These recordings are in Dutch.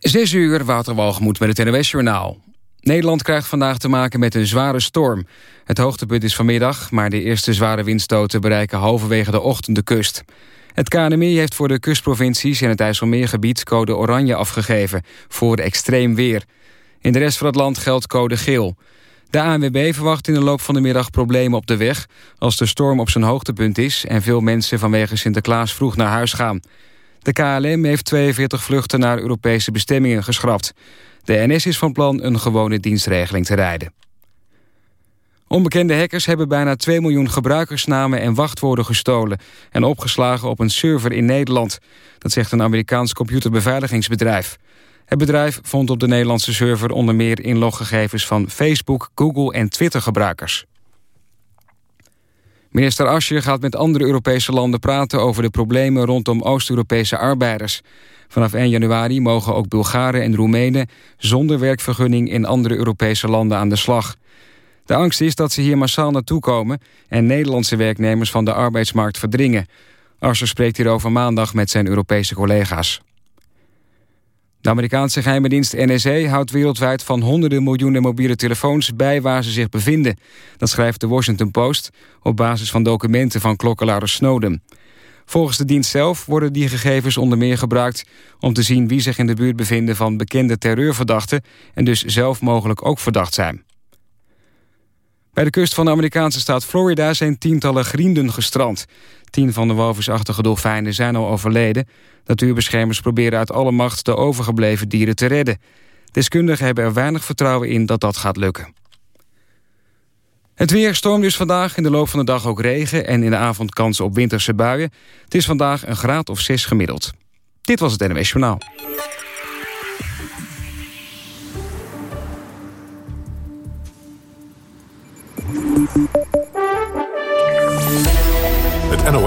Zes uur, Waterwalgemoed met het NOS-journaal. Nederland krijgt vandaag te maken met een zware storm. Het hoogtepunt is vanmiddag, maar de eerste zware windstoten bereiken halverwege de ochtend de kust. Het KNMI heeft voor de kustprovincies en het IJsselmeergebied code oranje afgegeven voor extreem weer. In de rest van het land geldt code geel. De ANWB verwacht in de loop van de middag problemen op de weg... als de storm op zijn hoogtepunt is... en veel mensen vanwege Sinterklaas vroeg naar huis gaan. De KLM heeft 42 vluchten naar Europese bestemmingen geschrapt. De NS is van plan een gewone dienstregeling te rijden. Onbekende hackers hebben bijna 2 miljoen gebruikersnamen en wachtwoorden gestolen... en opgeslagen op een server in Nederland. Dat zegt een Amerikaans computerbeveiligingsbedrijf. Het bedrijf vond op de Nederlandse server onder meer inloggegevens van Facebook, Google en Twitter-gebruikers. Minister Asje gaat met andere Europese landen praten over de problemen rondom Oost-Europese arbeiders. Vanaf 1 januari mogen ook Bulgaren en Roemenen zonder werkvergunning in andere Europese landen aan de slag. De angst is dat ze hier massaal naartoe komen en Nederlandse werknemers van de arbeidsmarkt verdringen. Asje spreekt hierover maandag met zijn Europese collega's. De Amerikaanse geheime dienst NSA houdt wereldwijd van honderden miljoenen mobiele telefoons bij waar ze zich bevinden. Dat schrijft de Washington Post op basis van documenten van klokkenluider Snowden. Volgens de dienst zelf worden die gegevens onder meer gebruikt om te zien wie zich in de buurt bevinden van bekende terreurverdachten en dus zelf mogelijk ook verdacht zijn. Bij de kust van de Amerikaanse staat Florida zijn tientallen grienden gestrand. Tien van de walvisachtige dolfijnen zijn al overleden. Natuurbeschermers proberen uit alle macht de overgebleven dieren te redden. Deskundigen hebben er weinig vertrouwen in dat dat gaat lukken. Het weer stormt dus vandaag, in de loop van de dag ook regen... en in de avond kans op winterse buien. Het is vandaag een graad of 6 gemiddeld. Dit was het NWS Journaal.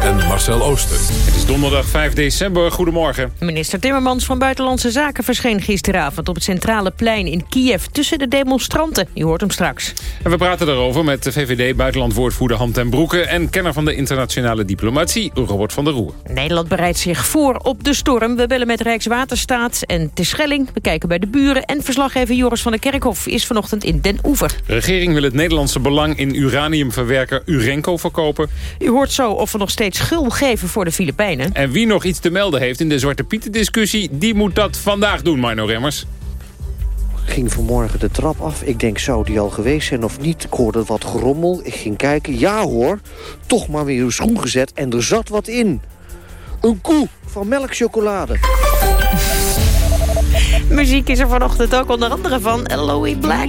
en Marcel Ooster. Het is donderdag 5 december. Goedemorgen. Minister Timmermans van Buitenlandse Zaken verscheen gisteravond... op het centrale plein in Kiev tussen de demonstranten. Je hoort hem straks. En we praten daarover met de VVD-buitenlandwoordvoerder Ham ten Broeke... en kenner van de internationale diplomatie, Robert van der Roer. Nederland bereidt zich voor op de storm. We bellen met Rijkswaterstaat en Terschelling. We kijken bij de buren. En verslaggever Joris van der Kerkhof is vanochtend in Den Oever. De regering wil het Nederlandse belang in uraniumverwerker Urenco verkopen. U hoort zo of we nog steeds schuld geven voor de Filipijnen. En wie nog iets te melden heeft in de Zwarte Pieten-discussie... die moet dat vandaag doen, Mino Remmers ging vanmorgen de trap af. Ik denk, zou die al geweest zijn of niet? Ik hoorde wat gerommel. Ik ging kijken. Ja hoor, toch maar weer een schoen gezet en er zat wat in. Een koe van melkchocolade. Muziek is er vanochtend ook onder andere van Louis Black.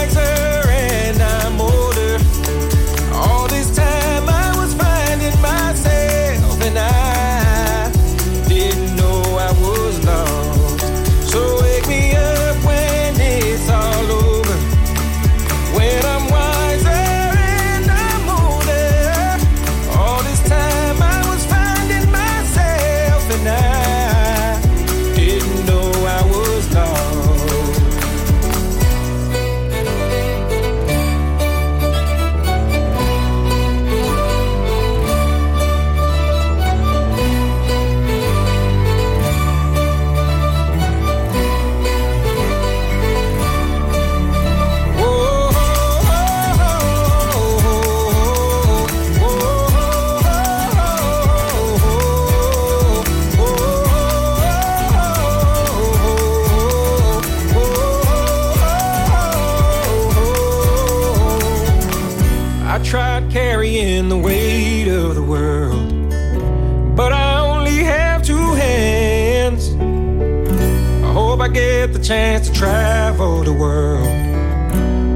Chance to travel the world,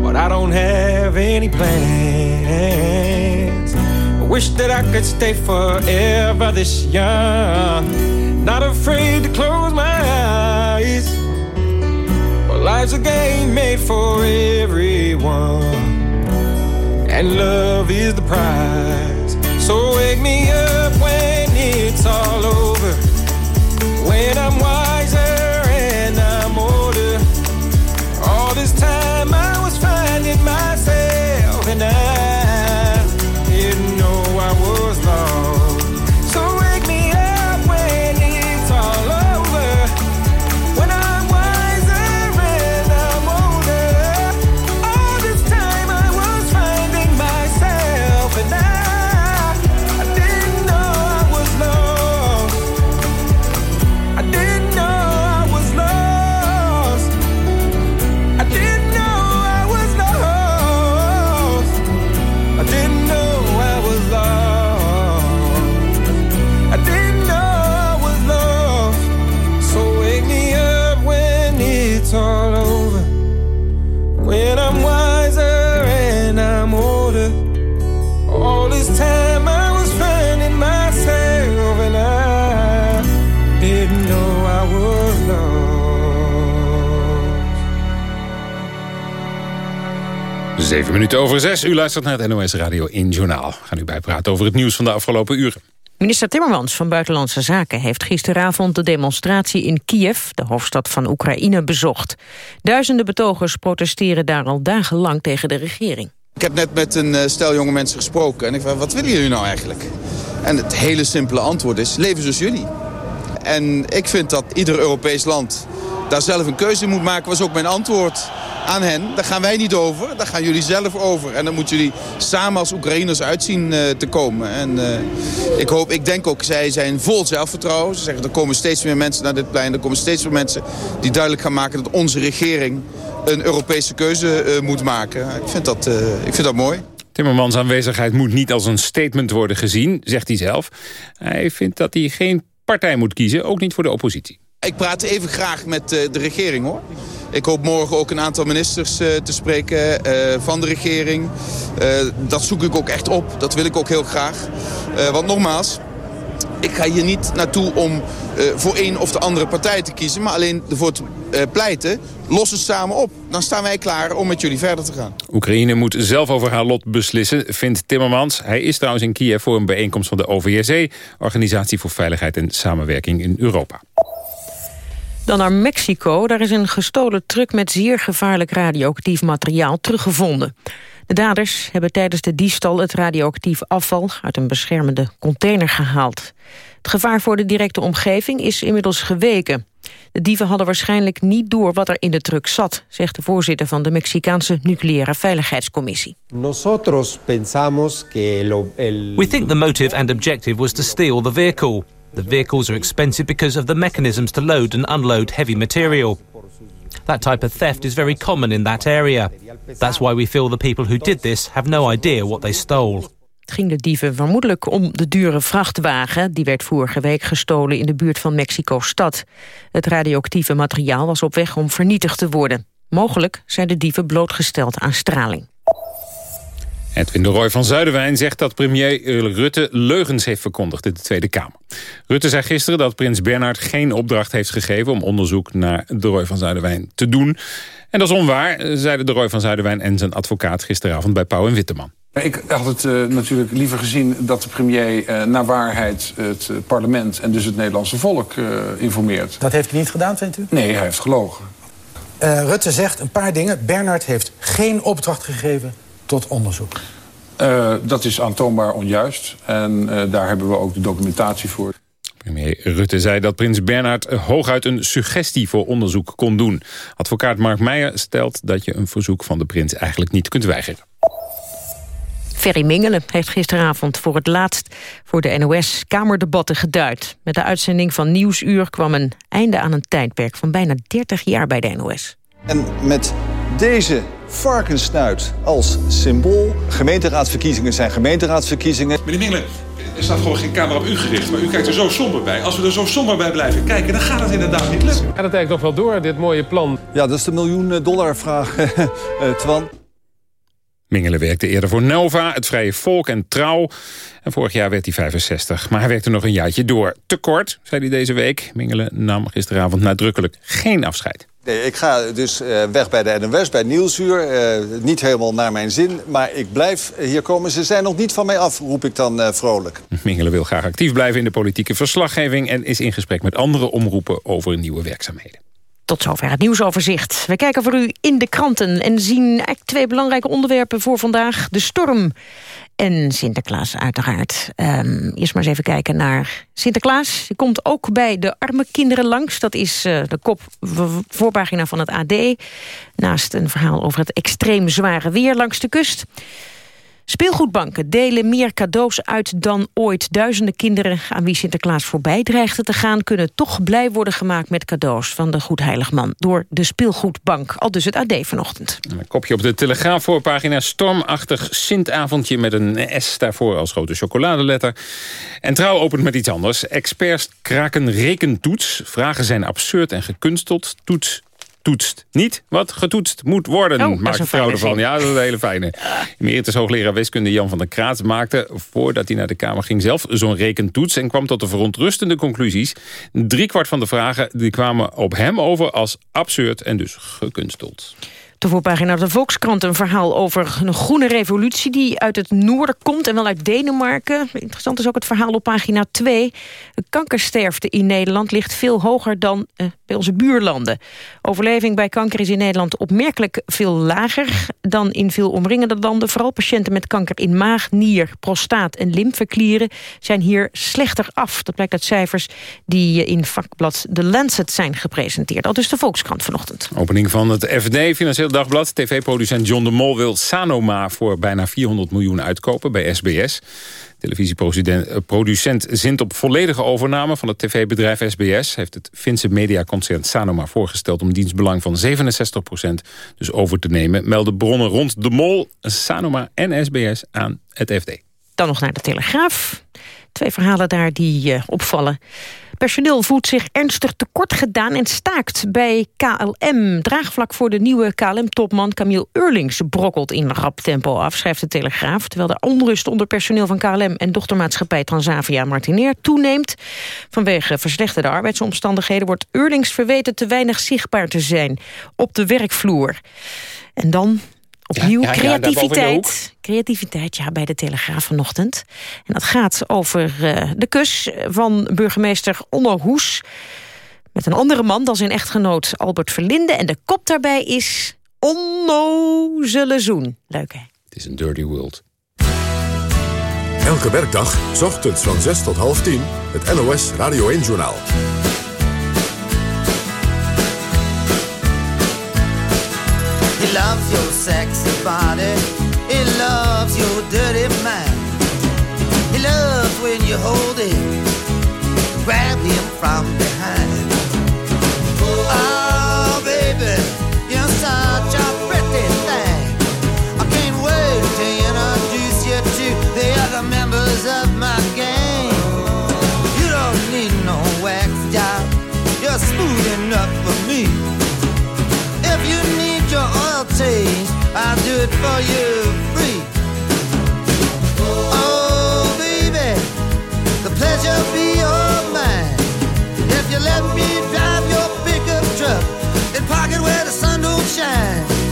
but I don't have any plans. I wish that I could stay forever this young, not afraid to close my eyes. But life's a game made for everyone and love is the prize. So wake me up Zeven minuten over zes. U luistert naar het NOS Radio in Journaal. We gaan u bijpraten over het nieuws van de afgelopen uren. Minister Timmermans van Buitenlandse Zaken heeft gisteravond de demonstratie in Kiev, de hoofdstad van Oekraïne, bezocht. Duizenden betogers protesteren daar al dagenlang tegen de regering. Ik heb net met een eh, stel jonge mensen gesproken en ik vraag, wat willen jullie nou eigenlijk? En het hele simpele antwoord is, leven zoals jullie. En ik vind dat ieder Europees land daar zelf een keuze in moet maken, was ook mijn antwoord aan hen. Daar gaan wij niet over, daar gaan jullie zelf over. En dan moeten jullie samen als Oekraïners uitzien eh, te komen. En eh, ik, hoop, ik denk ook, zij zijn vol zelfvertrouwen. Ze zeggen, er komen steeds meer mensen naar dit plein. Er komen steeds meer mensen die duidelijk gaan maken dat onze regering een Europese keuze eh, moet maken. Ik vind dat, ik vind dat mooi. Timmermans aanwezigheid moet niet als een statement worden gezien, zegt hij zelf. Hij vindt dat hij geen partij moet kiezen, ook niet voor de oppositie. Ik praat even graag met eh, de regering hoor. Ik hoop morgen ook een aantal ministers eh, te spreken eh, van de regering. Dat zoek ik ook echt op. Dat wil ik ook heel graag. Want nogmaals, ik ga hier niet naartoe om eh, voor een of de andere partij te kiezen... maar alleen ervoor te eh, pleiten. Los het samen op. Dan staan wij klaar om met jullie verder te gaan. Oekraïne moet zelf over haar lot beslissen, vindt Timmermans. Hij is trouwens in Kiev voor een bijeenkomst van de OVSE... Organisatie voor Veiligheid en Samenwerking in Europa. Dan naar Mexico. Daar is een gestolen truck met zeer gevaarlijk radioactief materiaal teruggevonden. De daders hebben tijdens de diefstal het radioactief afval uit een beschermende container gehaald. Het gevaar voor de directe omgeving is inmiddels geweken. De dieven hadden waarschijnlijk niet door wat er in de truck zat, zegt de voorzitter van de Mexicaanse Nucleaire Veiligheidscommissie. Nosotros pensamos que lo, el... We think the motive and objective was to steal the vehicle. The vehicles are expensive because of the mechanisms to load and unload heavy material. That type of theft is very common in that area. That's why we feel the people who did this have no idea what they stole. Het ging de dieven vermoedelijk om de dure vrachtwagen. Die werd vorige week gestolen in de buurt van Mexico-stad. Het radioactieve materiaal was op weg om vernietigd te worden. Mogelijk zijn de dieven blootgesteld aan straling. Edwin de Roy van Zuiderwijn zegt dat premier Rutte leugens heeft verkondigd in de Tweede Kamer. Rutte zei gisteren dat prins Bernhard geen opdracht heeft gegeven om onderzoek naar de Roy van Zuiderwijn te doen. En dat is onwaar, zeiden de Roy van Zuiderwijn en zijn advocaat gisteravond bij Pauw en Witteman. Ik had het uh, natuurlijk liever gezien dat de premier uh, naar waarheid het uh, parlement en dus het Nederlandse volk informeert. Dat heeft hij niet gedaan, vindt u? Nee, hij heeft gelogen. Rutte zegt een paar dingen. Bernhard heeft geen opdracht gegeven tot onderzoek. Uh, dat is aantoonbaar onjuist. En uh, daar hebben we ook de documentatie voor. Premier Rutte zei dat prins Bernhard hooguit een suggestie voor onderzoek kon doen. Advocaat Mark Meijer stelt dat je een verzoek van de prins eigenlijk niet kunt weigeren. Ferry Mingelen heeft gisteravond voor het laatst voor de NOS Kamerdebatten geduid. Met de uitzending van Nieuwsuur kwam een einde aan een tijdperk van bijna 30 jaar bij de NOS. En met deze varkensnuit als symbool. Gemeenteraadsverkiezingen zijn gemeenteraadsverkiezingen. Meneer Mingelen, er staat gewoon geen camera op u gericht, maar u kijkt er zo somber bij. Als we er zo somber bij blijven kijken, dan gaat het inderdaad niet lukken. Gaat het eigenlijk nog wel door, dit mooie plan? Ja, dat is de miljoen dollar vraag, eh, Twan. Mingelen werkte eerder voor Nova, het Vrije Volk en Trouw. En vorig jaar werd hij 65, maar hij werkte nog een jaartje door. Te kort, zei hij deze week. Mingelen nam gisteravond nadrukkelijk geen afscheid. Nee, ik ga dus uh, weg bij de NWS, bij Nieuwsuur. Uh, niet helemaal naar mijn zin, maar ik blijf hier komen. Ze zijn nog niet van mij af, roep ik dan uh, vrolijk. Mingelen wil graag actief blijven in de politieke verslaggeving... en is in gesprek met andere omroepen over nieuwe werkzaamheden. Tot zover het nieuwsoverzicht. We kijken voor u in de kranten en zien eigenlijk twee belangrijke onderwerpen voor vandaag. De storm en Sinterklaas uiteraard. Um, eerst maar eens even kijken naar Sinterklaas. Die komt ook bij de arme kinderen langs. Dat is uh, de kop voorpagina van het AD. Naast een verhaal over het extreem zware weer langs de kust. Speelgoedbanken delen meer cadeaus uit dan ooit. Duizenden kinderen aan wie Sinterklaas voorbij dreigde te gaan... kunnen toch blij worden gemaakt met cadeaus van de Goedheiligman... door de Speelgoedbank, al dus het AD vanochtend. Een kopje op de Telegraaf voorpagina. Stormachtig Sintavondje met een S daarvoor als grote chocoladeletter. En Trouw opent met iets anders. Experts kraken rekentoets. Vragen zijn absurd en gekunsteld. Toets toetst niet wat getoetst moet worden. Oh, maakt vrouw ervan. Ja, dat is een hele fijne. Emeritus hoogleraar wiskunde Jan van der Kraat maakte... voordat hij naar de Kamer ging zelf zo'n rekentoets... en kwam tot de verontrustende conclusies. Driekwart van de vragen die kwamen op hem over als absurd en dus gekunsteld. De voorpagina de Volkskrant een verhaal over een groene revolutie... die uit het noorden komt en wel uit Denemarken. Interessant is ook het verhaal op pagina 2. De kankersterfte in Nederland ligt veel hoger dan eh, bij onze buurlanden. Overleving bij kanker is in Nederland opmerkelijk veel lager... dan in veel omringende landen. Vooral patiënten met kanker in maag, nier, prostaat en lymfeklieren... zijn hier slechter af. Dat blijkt uit cijfers die in vakblad The Lancet zijn gepresenteerd. Al dus de Volkskrant vanochtend. Opening van het FD, Financieel Dagblad. TV-producent John de Mol wil Sanoma voor bijna 400 miljoen uitkopen bij SBS. Televisieproducent zint op volledige overname van het tv-bedrijf SBS... heeft het Finse mediaconcern Sanoma voorgesteld... om dienstbelang van 67% dus over te nemen... melden bronnen rond de Mol, Sanoma en SBS aan het FD. Dan nog naar de Telegraaf. Twee verhalen daar die uh, opvallen. Personeel voelt zich ernstig tekort gedaan en staakt bij KLM. Draagvlak voor de nieuwe KLM-topman Camille Eurlings brokkelt in rap tempo af, schrijft de Telegraaf. Terwijl de onrust onder personeel van KLM en dochtermaatschappij Transavia Martinair toeneemt. Vanwege verslechterde arbeidsomstandigheden wordt Eurlings verweten te weinig zichtbaar te zijn op de werkvloer. En dan Opnieuw ja, ja, creativiteit. creativiteit, ja, bij de Telegraaf vanochtend. En dat gaat over uh, de kus van burgemeester Onno Hoes... met een andere man dan zijn echtgenoot Albert Verlinde. En de kop daarbij is Onnozele Zoen. Leuk, hè? Het is een dirty world. Elke werkdag, s ochtends van 6 tot half 10, het NOS Radio 1-journaal. Loves your sexy body. He loves your dirty mind. He loves when you hold him, grab him from behind. Your I'll do it for you free. Oh, baby, the pleasure be all mine. If you let me drive your pickup truck and park it where the sun don't shine.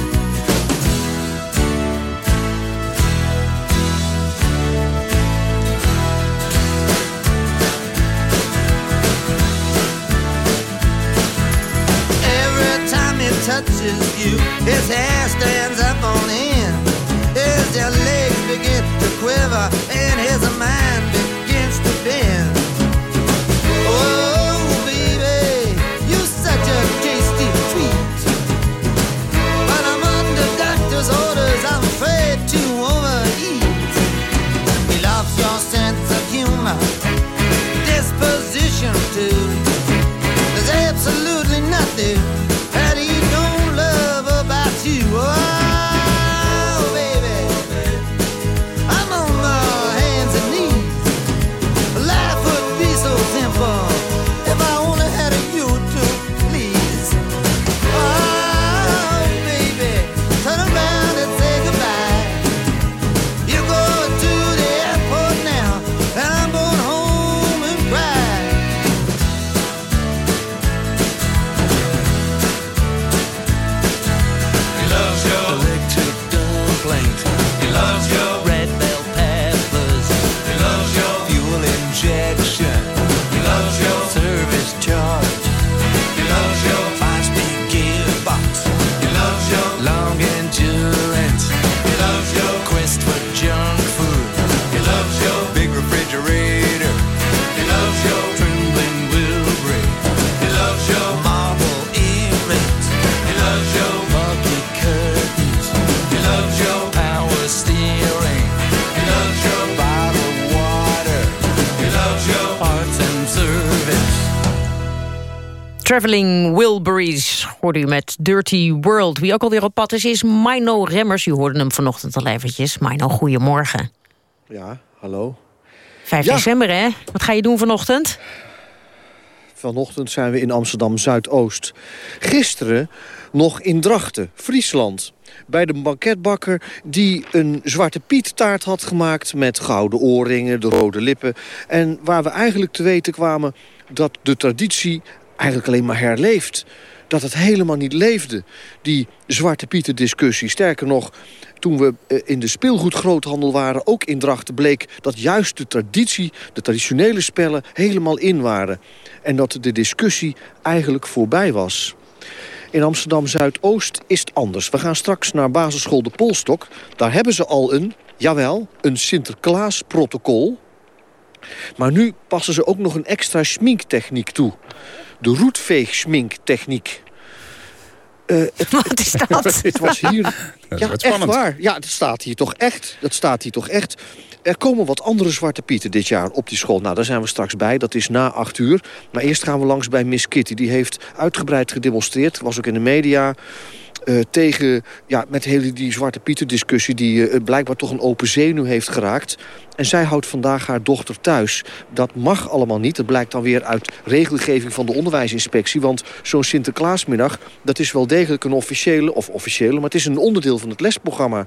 Touches you, his hair stands up on end. His legs begin to quiver Traveling Wilburys hoorde u met Dirty World. Wie ook alweer op pad is, is Mino Remmers. U hoorde hem vanochtend al eventjes. Mino, goedemorgen. Ja, hallo. 5 december, hè? Wat ga je doen vanochtend? Vanochtend zijn we in Amsterdam-Zuidoost. Gisteren nog in Drachten, Friesland. Bij de banketbakker die een Zwarte Piet taart had gemaakt... met gouden oorringen, de rode lippen. En waar we eigenlijk te weten kwamen dat de traditie eigenlijk alleen maar herleeft. Dat het helemaal niet leefde, die Zwarte Pieten discussie. Sterker nog, toen we eh, in de speelgoedgroothandel waren, ook in Drachten... bleek dat juist de traditie, de traditionele spellen, helemaal in waren. En dat de discussie eigenlijk voorbij was. In Amsterdam-Zuidoost is het anders. We gaan straks naar basisschool De Polstok. Daar hebben ze al een, jawel, een Sinterklaas-protocol. Maar nu passen ze ook nog een extra schminktechniek toe. De roetveeg-schminktechniek. Uh, het, Wat is dat? Het was hier... Dat is ja, wat echt spannend. waar. Ja, dat staat hier toch echt. Dat staat hier toch echt. Er komen wat andere Zwarte Pieten dit jaar op die school. Nou, daar zijn we straks bij. Dat is na acht uur. Maar eerst gaan we langs bij Miss Kitty. Die heeft uitgebreid gedemonstreerd. Was ook in de media. Eh, tegen, ja, met hele die Zwarte Pieten discussie... die eh, blijkbaar toch een open zenuw heeft geraakt. En zij houdt vandaag haar dochter thuis. Dat mag allemaal niet. Dat blijkt dan weer uit regelgeving van de onderwijsinspectie. Want zo'n Sinterklaasmiddag, dat is wel degelijk een officiële... of officiële, maar het is een onderdeel van het lesprogramma.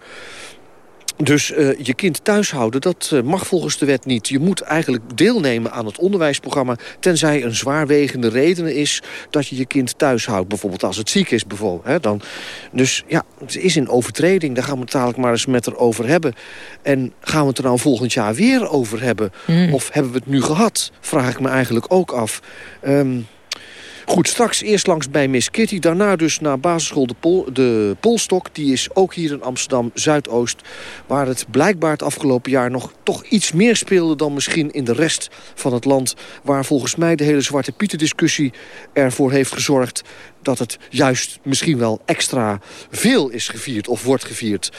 Dus eh, je kind thuis houden, dat eh, mag volgens de wet niet. Je moet eigenlijk deelnemen aan het onderwijsprogramma... tenzij een zwaarwegende reden is dat je je kind thuis houdt. Bijvoorbeeld als het ziek is. Bijvoorbeeld, hè, dan. Dus ja, het is in overtreding. Daar gaan we het dadelijk maar eens met haar over hebben. En gaan we het er nou volgend jaar weer over hebben? Of hebben we het nu gehad? Vraag ik me eigenlijk ook af. Ehm, Goed, straks eerst langs bij Miss Kitty. Daarna dus naar basisschool de, Pol, de Polstok. Die is ook hier in Amsterdam-Zuidoost. Waar het blijkbaar het afgelopen jaar nog toch iets meer speelde... dan misschien in de rest van het land. Waar volgens mij de hele Zwarte Pieten discussie ervoor heeft gezorgd... dat het juist misschien wel extra veel is gevierd of wordt gevierd.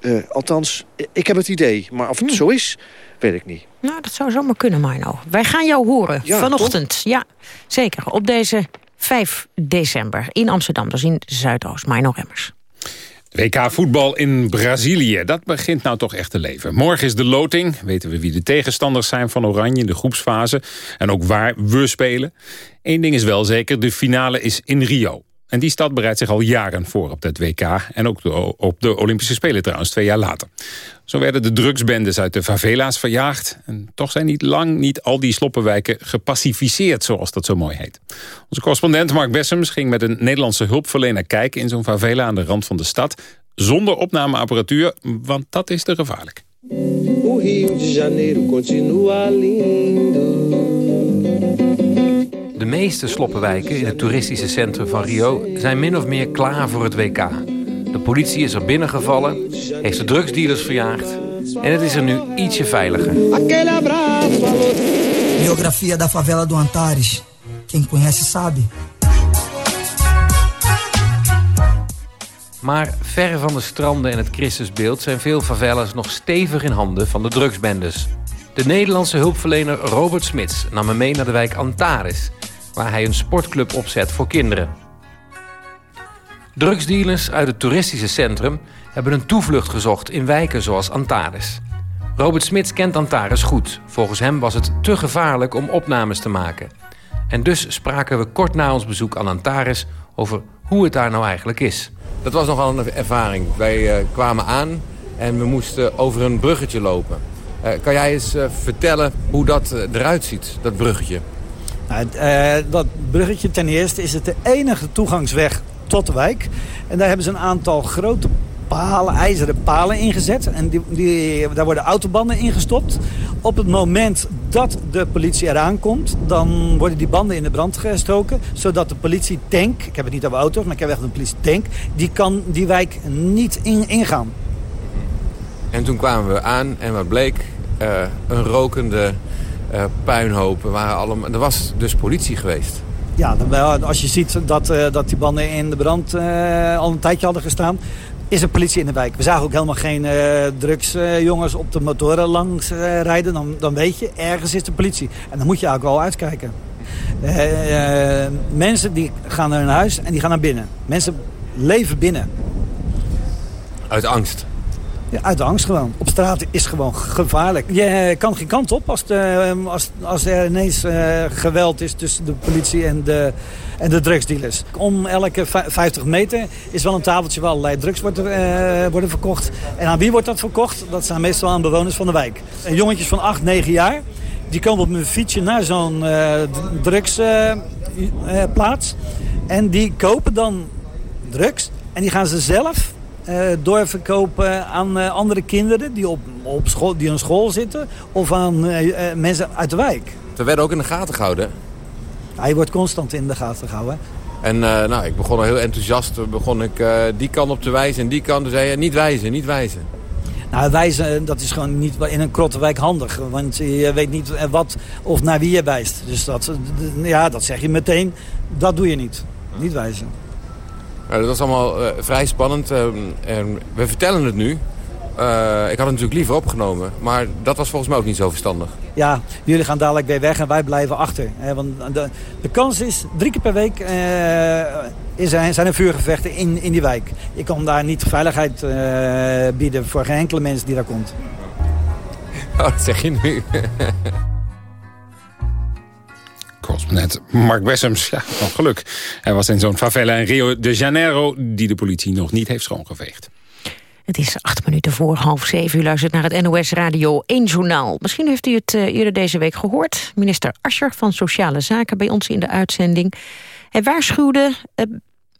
Eh, althans, ik heb het idee. Maar of het zo is, weet ik niet. Nou, dat zou zomaar kunnen, Mino. Wij gaan jou horen Ja, vanochtend. Ja, zeker. Op deze 5 december in Amsterdam, dus in Zuidoost. Mino Remmers. WK voetbal in Brazilië, dat begint nou toch echt te leven. Morgen is de loting, weten we wie de tegenstanders zijn van Oranje in de groepsfase. En ook waar we spelen. Eén ding is wel zeker, de finale is in Rio. En die stad bereidt zich al jaren voor op dat WK. En ook op de Olympische Spelen trouwens, twee jaar later. Zo werden de drugsbendes uit de favela's verjaagd. En toch zijn niet lang niet al die sloppenwijken gepacificeerd, zoals dat zo mooi heet. Onze correspondent Mark Bessems ging met een Nederlandse hulpverlener kijken... in zo'n favela aan de rand van de stad. Zonder opnameapparatuur, want dat is te gevaarlijk. O de Janeiro continua lindo. De meeste sloppenwijken in het toeristische centrum van Rio zijn min of meer klaar voor het WK. De politie is er binnengevallen, heeft de drugsdealers verjaagd en het is er nu ietsje veiliger. Biografia da favela do Antares. Quem conhece sabe. Maar ver van de stranden en het Christusbeeld zijn veel favelas nog stevig in handen van de drugsbendes. De Nederlandse hulpverlener Robert Smits nam me mee naar de wijk Antares, waar hij een sportclub opzet voor kinderen. Drugsdealers uit het toeristische centrum hebben een toevlucht gezocht in wijken zoals Antares. Robert Smits kent Antares goed. Volgens hem was het te gevaarlijk om opnames te maken. En dus spraken we kort na ons bezoek aan Antares over hoe het daar nou eigenlijk is. Dat was nogal een ervaring. Wij eh, kwamen aan en we moesten over een bruggetje lopen. Eh, kan jij eens eh, vertellen hoe dat eruit ziet, dat bruggetje? Nou, eh, dat bruggetje ten eerste is het de enige toegangsweg tot de wijk. En daar hebben ze een aantal grote palen, ijzeren palen ingezet. En die, die, daar worden autobanden ingestopt. Op het moment dat de politie eraan komt, dan worden die banden in de brand gestoken. Zodat de politietank, ik heb het niet over auto's, maar ik heb echt een politietank, die kan die wijk niet in, ingaan. En toen kwamen we aan en wat bleek? Eh, een rokende eh, puinhoop. Er, waren allemaal, er was dus politie geweest. Ja, als je ziet dat, eh, dat die banden in de brand eh, al een tijdje hadden gestaan... is er politie in de wijk. We zagen ook helemaal geen drugsjongens op de motoren langs rijden. Dan, dan weet je, ergens is de politie. En dan moet je eigenlijk wel uitkijken. Mensen die gaan naar hun huis en die gaan naar binnen. Mensen leven binnen. Uit angst. Uit angst gewoon. Op straat is gewoon gevaarlijk. Je eh, kan geen kant op als, de, als, als er ineens eh, geweld is tussen de politie en de, en de drugsdealers. Om elke vij- 50 meter is wel een tafeltje waar allerlei drugs worden, eh, worden verkocht. En aan wie wordt dat verkocht? Dat zijn meestal aan bewoners van de wijk. En jongetjes van 8, 9 jaar, die komen op een fietsje naar zo'n eh drugsplaats. en die kopen dan drugs en die gaan ze zelf eh, doorverkopen aan eh, andere kinderen die op, op school, die op school zitten of aan eh, eh, mensen uit de wijk. Er werden ook in de gaten gehouden. Hij wordt constant in de gaten gehouden. En eh, nou, ik begon al heel enthousiast. Begon ik eh, die kant op te wijzen en die kant. Toen zei je, niet wijzen, niet wijzen. Nou, wijzen, dat is gewoon niet in een krottenwijk handig. Want je weet niet eh, wat of naar wie je wijst. Dus dat, eh, ja, dat zeg je meteen. Dat doe je niet. Niet wijzen. Nou, dat was allemaal eh, vrij spannend. eh, en we vertellen het nu. Eh, ik had het natuurlijk liever opgenomen. Maar dat was volgens mij ook niet zo verstandig. Ja, jullie gaan dadelijk weer weg en wij blijven achter. Hè, want de, de kans is, drie keer per week eh, is er, zijn er vuurgevechten in, in die wijk. Je kan daar niet veiligheid eh, bieden voor geen enkele mens die daar komt. Oh, dat zeg je nu. Correspondent Mark Wessems, ja, nog geluk. Hij was in zo'n favela in Rio de Janeiro... die de politie nog niet heeft schoongeveegd. Het is acht minuten voor half zeven. U luistert naar het NOS Radio 1 Journaal. Misschien heeft u het eh, eerder deze week gehoord. Minister Ascher van Sociale Zaken bij ons in de uitzending. Hij waarschuwde eh,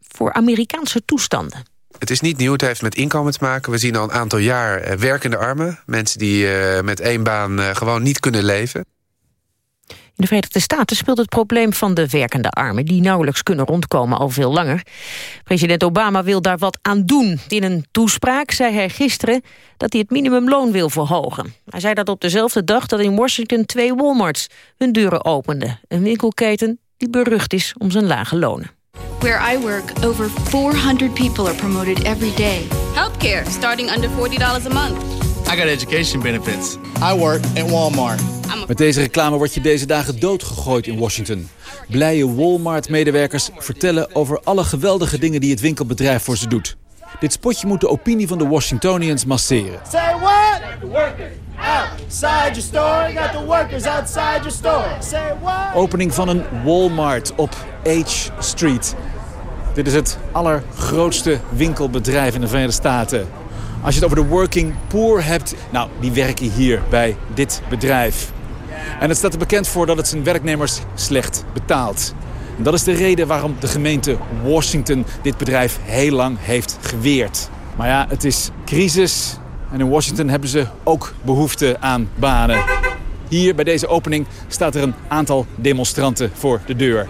voor Amerikaanse toestanden. Het is niet nieuw, het heeft met inkomen te maken. We zien al een aantal jaar eh, werkende armen. Mensen die eh, met één baan eh, gewoon niet kunnen leven. In de Verenigde Staten speelt het probleem van de werkende armen... die nauwelijks kunnen rondkomen al veel langer. President Obama wil daar wat aan doen. In een toespraak zei hij gisteren dat hij het minimumloon wil verhogen. Hij zei dat op dezelfde dag dat in Washington twee Walmarts hun deuren openden. Een winkelketen die berucht is om zijn lage lonen. Where I work, over 400 people are promoted every day. Healthcare, starting under $40 a month. I got education benefits. I work at Walmart. Met deze reclame word je deze dagen doodgegooid in Washington. Blije Walmart-medewerkers vertellen over alle geweldige dingen die het winkelbedrijf voor ze doet. Dit spotje moet de opinie van de Washingtonians masseren. Say what? Outside your store. Got the workers outside your store. Say what? Opening van een Walmart op H Street. Dit is het allergrootste winkelbedrijf in de Verenigde Staten. Als je het over de working poor hebt, nou, die werken hier bij dit bedrijf. En het staat er bekend voor dat het zijn werknemers slecht betaalt. En dat is de reden waarom de gemeente Washington dit bedrijf heel lang heeft geweerd. Maar ja, het is crisis en in Washington hebben ze ook behoefte aan banen. Hier bij deze opening staat er een aantal demonstranten voor de deur.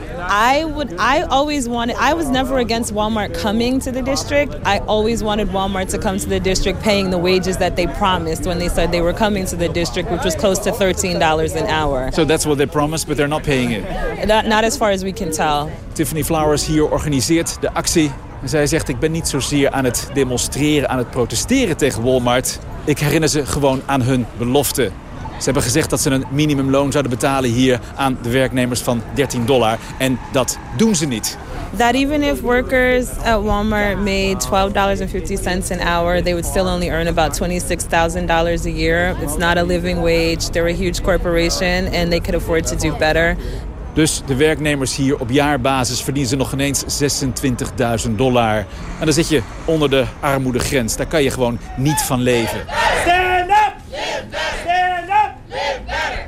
I would I always wanted I was never against Walmart coming to the district. I always wanted Walmart to come to the district paying the wages that they promised when they said they were coming to the district which was close to $13 an hour. So that's what they promised, but they're not paying it. Not, not as far as we can tell. Tiffany Flowers hier organiseert de actie. Zij zegt, ik ben niet zozeer aan het demonstreren, aan het protesteren tegen Walmart. Ik herinner ze gewoon aan hun belofte. Ze hebben gezegd dat ze een minimumloon zouden betalen hier aan de werknemers van 13 dollar. En dat doen ze niet. That even if workers at Walmart made $12.50 an hour, they would still only earn about $26,000 a year. It's not a living wage. They're a huge corporation and they could afford to do better. Dus de werknemers hier op jaarbasis verdienen ze nog ineens 26.000 dollar. En dan zit je onder de armoedegrens. Daar kan je gewoon niet van leven. Stand up! Stand up!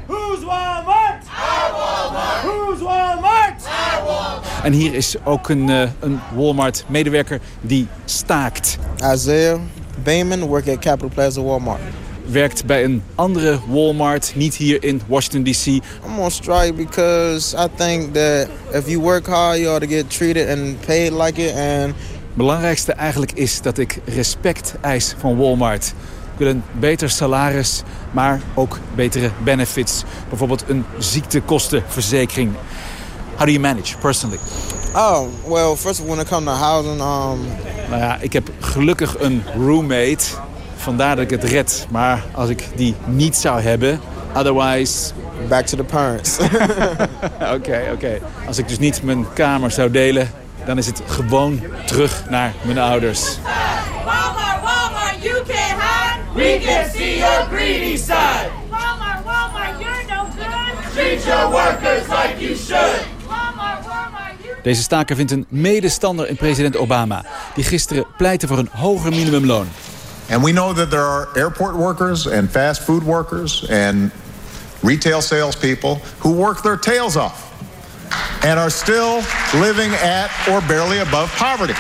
Who's Walmart? Our Walmart. Who's Walmart? Our Walmart. En hier is ook een, eh, een Walmart-medewerker die staakt. Isaiah Bayman work at Capital Plaza Walmart. Werkt bij een andere Walmart, niet hier in Washington D.C. I'm on strike because I think that if you work hard, you ought to get treated and paid like it. And belangrijkste eigenlijk is dat ik respect eis van Walmart. Ik wil een beter salaris, maar ook betere benefits. Bijvoorbeeld een ziektekostenverzekering. How do you manage personally? oh, well, first of all, when it comes to housing, um, Nou ja, ik heb gelukkig een roommate. Vandaar dat ik het red. Maar als ik die niet zou hebben... Otherwise, back to the parents. Oké, oké. Als ik dus niet mijn kamer zou delen, dan is het gewoon terug naar mijn ouders. Walmart, Walmart, you can't hide. We can see your greedy side. Walmart, Walmart, you're no good. Treat your workers like you should. Deze staker vindt een medestander in president Obama... die gisteren pleitte voor een hoger minimumloon. And we know that there are airport workers and fast food workers and retail salespeople who work their tails off and are still living at or barely above poverty.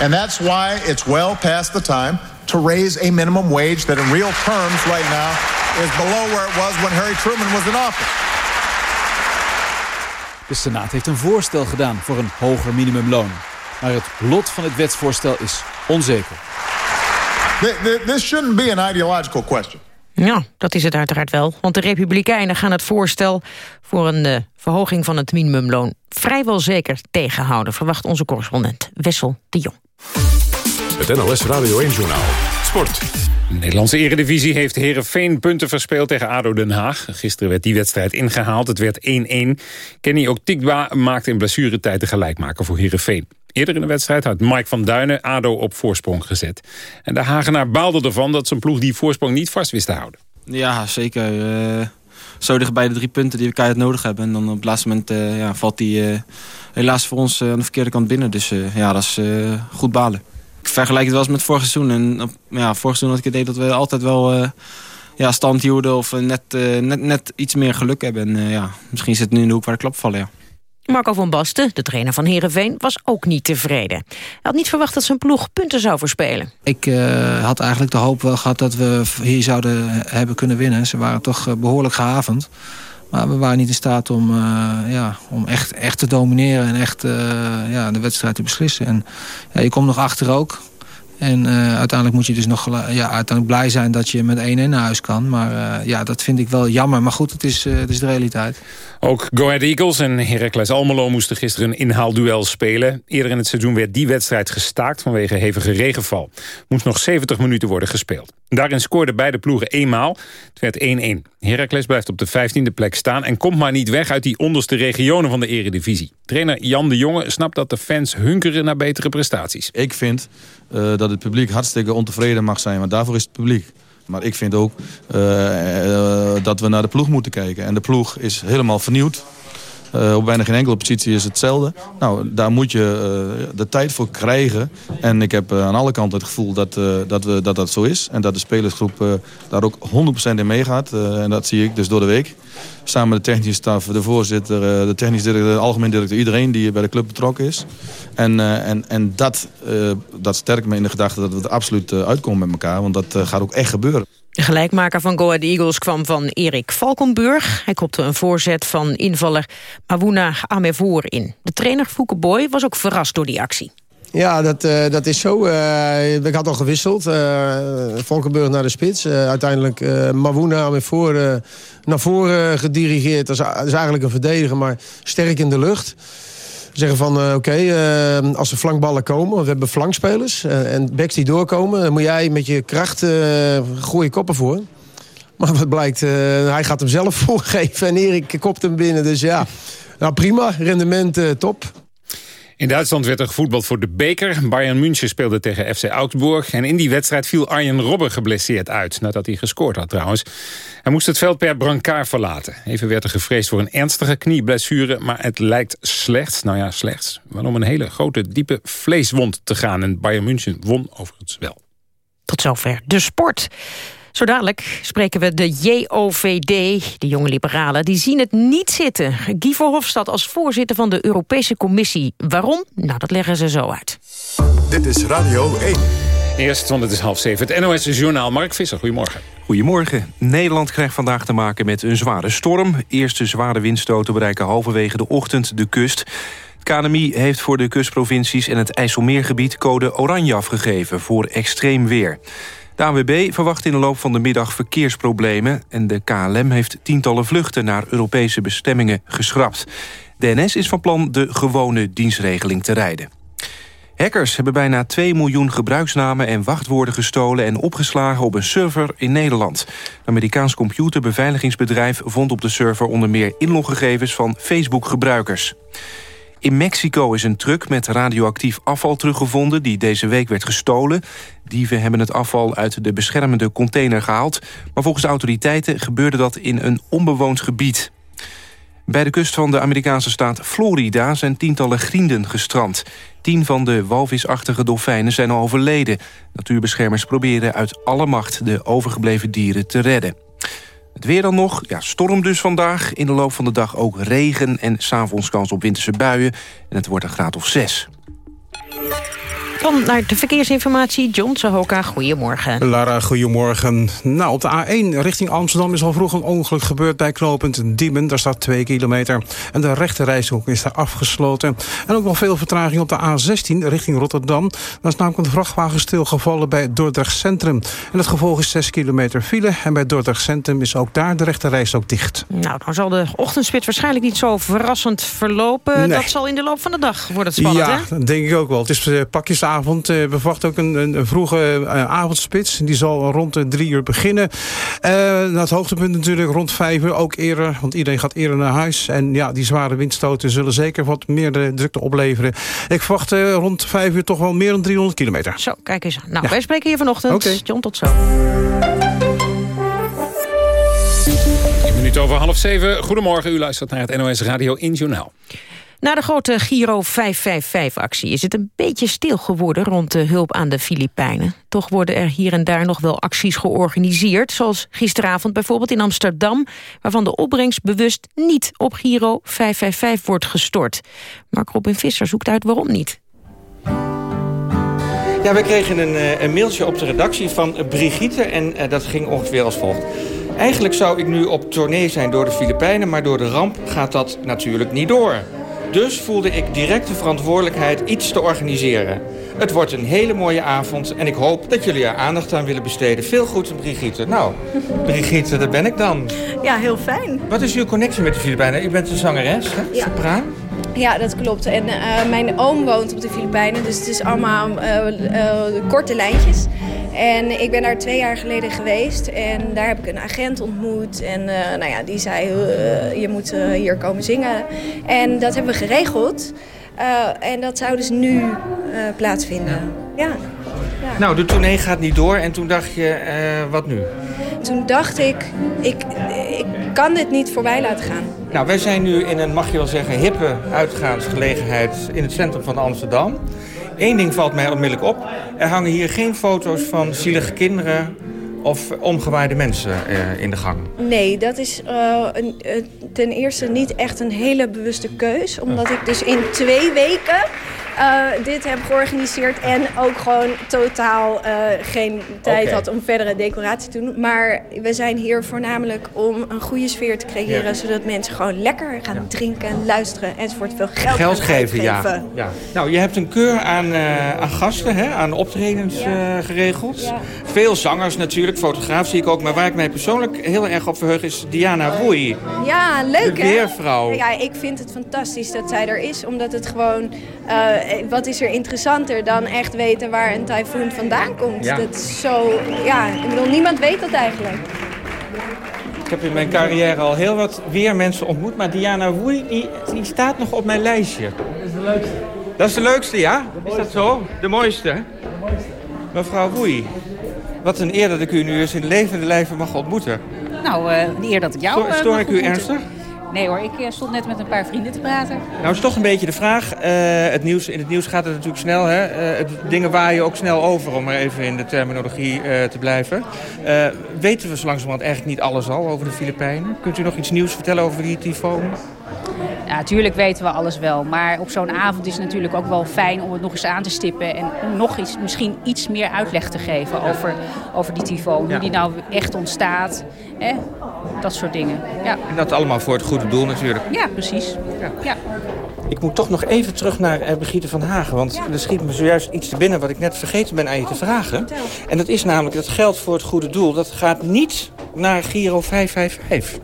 And that's why it's well past the time to raise a minimum wage that in real terms right now is below where it was when Harry Truman was in office. De Senaat heeft een voorstel gedaan voor een hoger minimumloon. Maar het lot van het wetsvoorstel is onzeker. Th- th- This shouldn't be an ideological question. Ja, dat is het uiteraard wel. Want de Republikeinen gaan het voorstel voor een eh, verhoging van het minimumloon vrijwel zeker tegenhouden, verwacht onze correspondent Wessel de Jong. Het NLS Radio 1 Journaal. Sport. De Nederlandse Eredivisie heeft Herenveen punten verspeeld tegen ADO Den Haag. Gisteren werd die wedstrijd ingehaald. Het werd 1-1. Kenny Oktikba maakte in blessuretijd de gelijkmaker voor Herenveen. Eerder in de wedstrijd had Mike van Duinen ADO op voorsprong gezet. En de Hagenaar baalde ervan dat zijn ploeg die voorsprong niet vast wist te houden. Ja, zeker. Eh, zo dichtbij de drie punten die we keihard nodig hebben. En dan op het laatste moment eh, ja, valt die eh, helaas voor ons aan de verkeerde kant binnen. Dus ja, dat is goed balen. Ik vergelijk het wel eens met vorig seizoen. En op, ja, vorig seizoen had ik het idee dat we altijd wel ja, stand hielden. Of net, net, net iets meer geluk hebben. En ja, misschien zit het nu in de hoek waar de klap vallen, ja. Marco van Basten, de trainer van Herenveen, was ook niet tevreden. Hij had niet verwacht dat zijn ploeg punten zou verspelen. Ik uh, had eigenlijk de hoop wel gehad dat we hier zouden hebben kunnen winnen. Ze waren toch behoorlijk gehavend. Maar we waren niet in staat om, uh, ja, om echt, echt te domineren en echt ja, de wedstrijd te beslissen. En ja, je komt nog achter ook. En uh, uiteindelijk moet je dus nog ja, uiteindelijk blij zijn dat je met 1-1 naar huis kan. Maar uh, ja, dat vind ik wel jammer. Maar goed, het is, uh, het is de realiteit. Ook Go Ahead Eagles en Heracles Almelo moesten gisteren een inhaalduel spelen. Eerder in het seizoen werd die wedstrijd gestaakt vanwege hevige regenval. Moest nog 70 minuten worden gespeeld. Daarin scoorden beide ploegen eenmaal. Het werd 1-1. Heracles blijft op de 15e plek staan... en komt maar niet weg uit die onderste regionen van de eredivisie. Trainer Jan de Jonge snapt dat de fans hunkeren naar betere prestaties. Ik vind uh, dat het publiek hartstikke ontevreden mag zijn, want daarvoor is het publiek. Maar ik vind ook uh, uh, dat we naar de ploeg moeten kijken. En de ploeg is helemaal vernieuwd. Uh, op bijna geen enkele positie is hetzelfde. Nou, daar moet je uh, de tijd voor krijgen. En ik heb uh, aan alle kanten het gevoel dat, dat, we, dat dat zo is. En dat de spelersgroep daar ook 100% in meegaat. en dat zie ik dus door de week. Samen met de technische staf, de voorzitter, de technisch directeur, de algemeen directeur. Iedereen die bij de club betrokken is. En, en, en dat, dat sterkt me in de gedachte dat we er absoluut uitkomen met elkaar. Want dat gaat ook echt gebeuren. De gelijkmaker van Go Ahead Eagles kwam van Erik Valkenburg. Hij kopte een voorzet van invaller Mawuna Amevoor in. De trainer Fouke Boy was ook verrast door die actie. Ja, dat, uh, dat is zo. Uh, ik had al gewisseld. Uh, Valkenburg naar de spits. uiteindelijk uh, Mawuna naar voren gedirigeerd. Dat is eigenlijk een verdediger, maar sterk in de lucht zeggen van uh, oké, uh, als er flankballen komen, we hebben flankspelers uh, en backs die doorkomen, dan moet jij met je kracht goede koppen voor. Maar wat blijkt, hij gaat hem zelf voorgeven en Erik kopt hem binnen. Dus ja, nou prima, rendement top. In Duitsland werd er gevoetbald voor de beker. Bayern München speelde tegen FC Augsburg. En in die wedstrijd viel Arjen Robben geblesseerd uit. Nadat hij gescoord had trouwens. Hij moest het veld per brancard verlaten. Even werd er gevreesd voor een ernstige knieblessure. Maar het lijkt slechts, nou ja slechts... maar om een hele grote diepe vleeswond te gaan. En Bayern München won overigens wel. Tot zover de sport. Zo dadelijk spreken we de JOVD, de jonge liberalen. Die zien het niet zitten. Guy Verhofstadt als voorzitter van de Europese Commissie. Waarom? Nou, dat leggen ze zo uit. Dit is Radio 1. Eerst, want het is half zeven. Het NOS Journaal. Mark Visser, goedemorgen. Goedemorgen. Nederland krijgt vandaag te maken met een zware storm. Eerste zware windstoten bereiken halverwege de ochtend de kust. Het KNMI heeft voor de kustprovincies en het IJsselmeergebied code oranje afgegeven voor extreem weer. De ANWB verwacht in de loop van de middag verkeersproblemen... en de KLM heeft tientallen vluchten naar Europese bestemmingen geschrapt. De NS is van plan de gewone dienstregeling te rijden. Hackers hebben bijna 2 miljoen gebruiksnamen en wachtwoorden gestolen... en opgeslagen op een server in Nederland. Een Amerikaans computerbeveiligingsbedrijf vond op de server... onder meer inloggegevens van Facebook-gebruikers. In Mexico is een truck met radioactief afval teruggevonden... die deze week werd gestolen. Dieven hebben het afval uit de beschermende container gehaald... maar volgens autoriteiten gebeurde dat in een onbewoond gebied. Bij de kust van de Amerikaanse staat Florida zijn tientallen grienden gestrand. Tien van de walvisachtige dolfijnen zijn al overleden. Natuurbeschermers proberen uit alle macht de overgebleven dieren te redden. Het weer dan nog, ja, storm dus vandaag. In de loop van de dag ook regen en s'avonds kans op winterse buien. En het wordt een graad of zes. Dan naar de verkeersinformatie. John Sahoka, goedemorgen. Lara, goedemorgen. Nou, op de A1 richting Amsterdam is al vroeg een ongeluk gebeurd bij knooppunt Diemen. Daar staat 2 kilometer. En de rechte reishoek is daar afgesloten. En ook nog veel vertraging op de A16 richting Rotterdam. Daar is namelijk een vrachtwagen stilgevallen bij Dordrecht Centrum. En het gevolg is 6 kilometer file. En bij Dordrecht Centrum is ook daar de rechte reishoek dicht. Nou, dan zal de ochtendspit waarschijnlijk niet zo verrassend verlopen. Nee. Dat zal in de loop van de dag worden spannend, ja, hè? dat denk ik ook wel. Het is uh, Uh, we verwachten ook een, een, een vroege uh, avondspits. Die zal rond de drie uur beginnen. Uh, het hoogtepunt natuurlijk rond vijf uur. Ook eerder, want iedereen gaat eerder naar huis. En ja, die zware windstoten zullen zeker wat meer drukte opleveren. Ik verwacht uh, rond vijf uur toch wel meer dan 300 kilometer. Zo, kijk eens aan. Nou, ja. wij spreken hier vanochtend. Okay. John, tot zo. Een minuut over half zeven. Goedemorgen, u luistert naar het NOS Radio in Journaal. Na de grote Giro 555-actie is het een beetje stil geworden rond de hulp aan de Filipijnen. Toch worden er hier en daar nog wel acties georganiseerd, zoals gisteravond bijvoorbeeld in Amsterdam, waarvan de opbrengst bewust niet op Giro 555 wordt gestort. Mark Robin Visser zoekt uit waarom niet. Ja, we kregen een, een mailtje op de redactie van Brigitte en uh, dat ging ongeveer als volgt. Eigenlijk zou ik nu op tournee zijn door de Filipijnen, maar door de ramp gaat dat natuurlijk niet door. Dus voelde ik direct de verantwoordelijkheid iets te organiseren. Het wordt een hele mooie avond en ik hoop dat jullie er aandacht aan willen besteden. Veel goed, Brigitte. Nou, Brigitte, daar ben ik dan. Ja, heel fijn. Wat is uw connectie met de Filipijnen? U bent een zangeres, hè? Ja. Sopraan? Ja, dat klopt. En uh, mijn oom woont op de Filipijnen, dus het is allemaal uh, uh, korte lijntjes. En ik ben daar twee jaar geleden geweest en daar heb ik een agent ontmoet. En nou ja, die zei, je moet hier komen zingen. En dat hebben we geregeld. En dat zou dus nu plaatsvinden. Ja. ja. Nou, de tournee gaat niet door en toen dacht je, wat nu? Toen dacht ik, ik, ik kan dit niet voorbij laten gaan. Nou, wij zijn nu in een, mag je wel zeggen, hippe uitgaansgelegenheid in het centrum van Amsterdam. Eén ding valt mij onmiddellijk op. Er hangen hier geen foto's van zielige kinderen of omgewaaide mensen uh, in de gang. Nee, dat is uh, een, uh, ten eerste niet echt een hele bewuste keus. Omdat ik dus in twee weken uh, dit heb georganiseerd. En ook gewoon totaal uh, geen tijd okay. had om verdere decoratie te doen. Maar we zijn hier voornamelijk om een goede sfeer te creëren. Ja. Zodat mensen gewoon lekker gaan ja. drinken, luisteren enzovoort. Veel geld, geld geven. Ja. ja. Nou, je hebt een keur aan, uh, aan gasten, hè, aan optredens geregeld. Veel zangers natuurlijk, fotograaf zie ik ook. Maar waar ik mij persoonlijk heel erg op verheug is Diana Woei. Ja, leuk de weervrouw. hè? Ja, ik vind het fantastisch dat zij er is. Omdat het gewoon wat is er interessanter dan echt weten waar een tyfoon vandaan komt? Ja. Dat is zo, ja, ik bedoel, niemand weet dat eigenlijk. Ik heb in mijn carrière al heel wat weer mensen ontmoet, maar Diana Woei, die, die staat nog op mijn lijstje. Dat is de leukste. Dat is de leukste, ja? Is dat zo? De mooiste? De mooiste. Mevrouw Woei, wat een eer dat ik u nu eens in levende lijven mag ontmoeten. Nou, uh, de eer dat ik jou Stoor, stoor ik u ernstig? Nee hoor, ik stond net met een paar vrienden te praten. Nou is toch een beetje de vraag. Uh, het nieuws, in het nieuws gaat het natuurlijk snel. Hè? Uh, het, dingen waaien ook snel over, om maar even in de terminologie uh, te blijven. weten we zo langzamerhand eigenlijk niet alles al over de Filipijnen? Kunt u nog iets nieuws vertellen over die tyfoon? Ja, natuurlijk weten we alles wel. Maar op zo'n avond is het natuurlijk ook wel fijn om het nog eens aan te stippen. En om nog eens, misschien iets meer uitleg te geven over, over die tyfoon. Hoe die nou echt ontstaat. Hè? Dat soort dingen. Ja. En dat allemaal voor het goede doel natuurlijk. Ja, precies. Ja. ja. Ik moet toch nog even terug naar uh, Brigitte van Hagen. Want ja. er schiet me zojuist iets te binnen wat ik net vergeten ben aan je te vragen. En dat is namelijk dat geld voor het goede doel. Dat gaat niet naar Giro 555.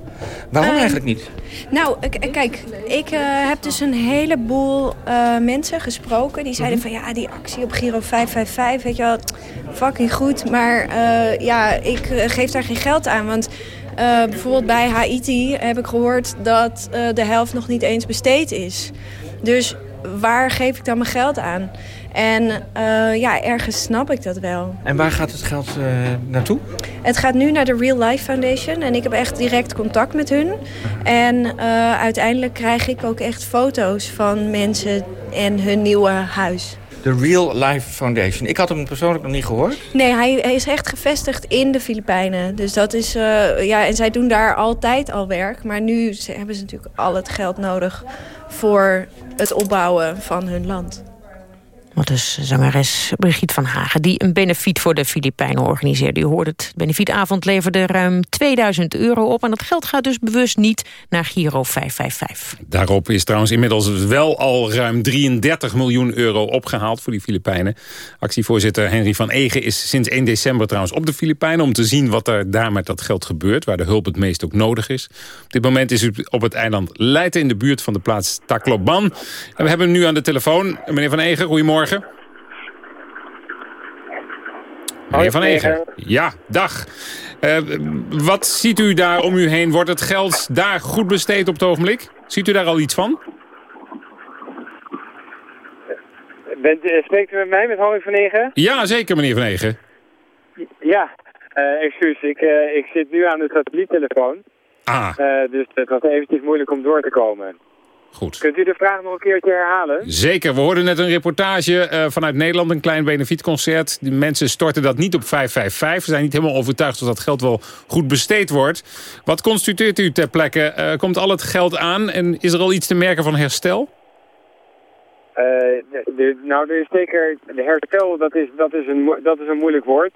Waarom Ehm, eigenlijk niet? Nou, k- kijk, ik eh, heb dus een heleboel eh, mensen gesproken. Die zeiden van ja, die actie op Giro 555, weet je wel, fucking goed. Maar eh, ja, ik eh, geef daar geen geld aan. Want eh, bijvoorbeeld bij Haiti heb ik gehoord dat de helft nog niet eens besteed is. Dus waar geef ik dan mijn geld aan? En ja, ergens snap ik dat wel. En waar gaat het geld naartoe? Het gaat nu naar de Real Life Foundation en ik heb echt direct contact met hun. En uiteindelijk krijg ik ook echt foto's van mensen en hun nieuwe huis. De Real Life Foundation. Ik had hem persoonlijk nog niet gehoord. Nee, hij, is echt gevestigd in de Filipijnen. Dus dat is, eh, ja, en zij doen daar altijd al werk. Maar nu hebben ze natuurlijk al het geld nodig voor het opbouwen van hun land. Wat dus zangeres Brigitte van Hagen... die een benefiet voor de Filipijnen organiseerde. U hoort het. Benefietavond leverde ruim 2000 euro op... en dat geld gaat dus bewust niet naar Giro 555. Daarop is trouwens inmiddels wel al ruim 33 miljoen euro opgehaald voor die Filipijnen. Actievoorzitter Henry van Egen is sinds 1 december trouwens op de Filipijnen... om te zien wat er daar met dat geld gebeurt, waar de hulp het meest ook nodig is. Op dit moment is u op het eiland Leyte in de buurt van de plaats Tacloban. En we hebben hem nu aan de telefoon. Meneer van Egen, goedemorgen. Meneer Van Egen. Ja, dag. Eh, wat ziet u daar om u heen? Wordt het geld daar goed besteed op het ogenblik? Ziet u daar al iets van? Bent, eh, spreekt u met mij, met Henry van Egen? Ja, zeker meneer Van Egen. Ja, eh excuus, ik, eh, ik zit nu aan de satelliettelefoon. Ah. Eh, dus het was eventjes moeilijk om door te komen. Goed. Kunt u de vraag nog een keertje herhalen? Zeker, we hoorden net een reportage eh, vanuit Nederland, een klein benefietconcert. Die mensen storten dat niet op 555. Ze zijn niet helemaal overtuigd dat dat geld wel goed besteed wordt. Wat constateert u ter plekke? Eh, komt al het geld aan en is er al iets te merken van herstel? Eh, de- de- nou, er is zeker de herstel, dat is, dat is, een, dat is een moeilijk woord.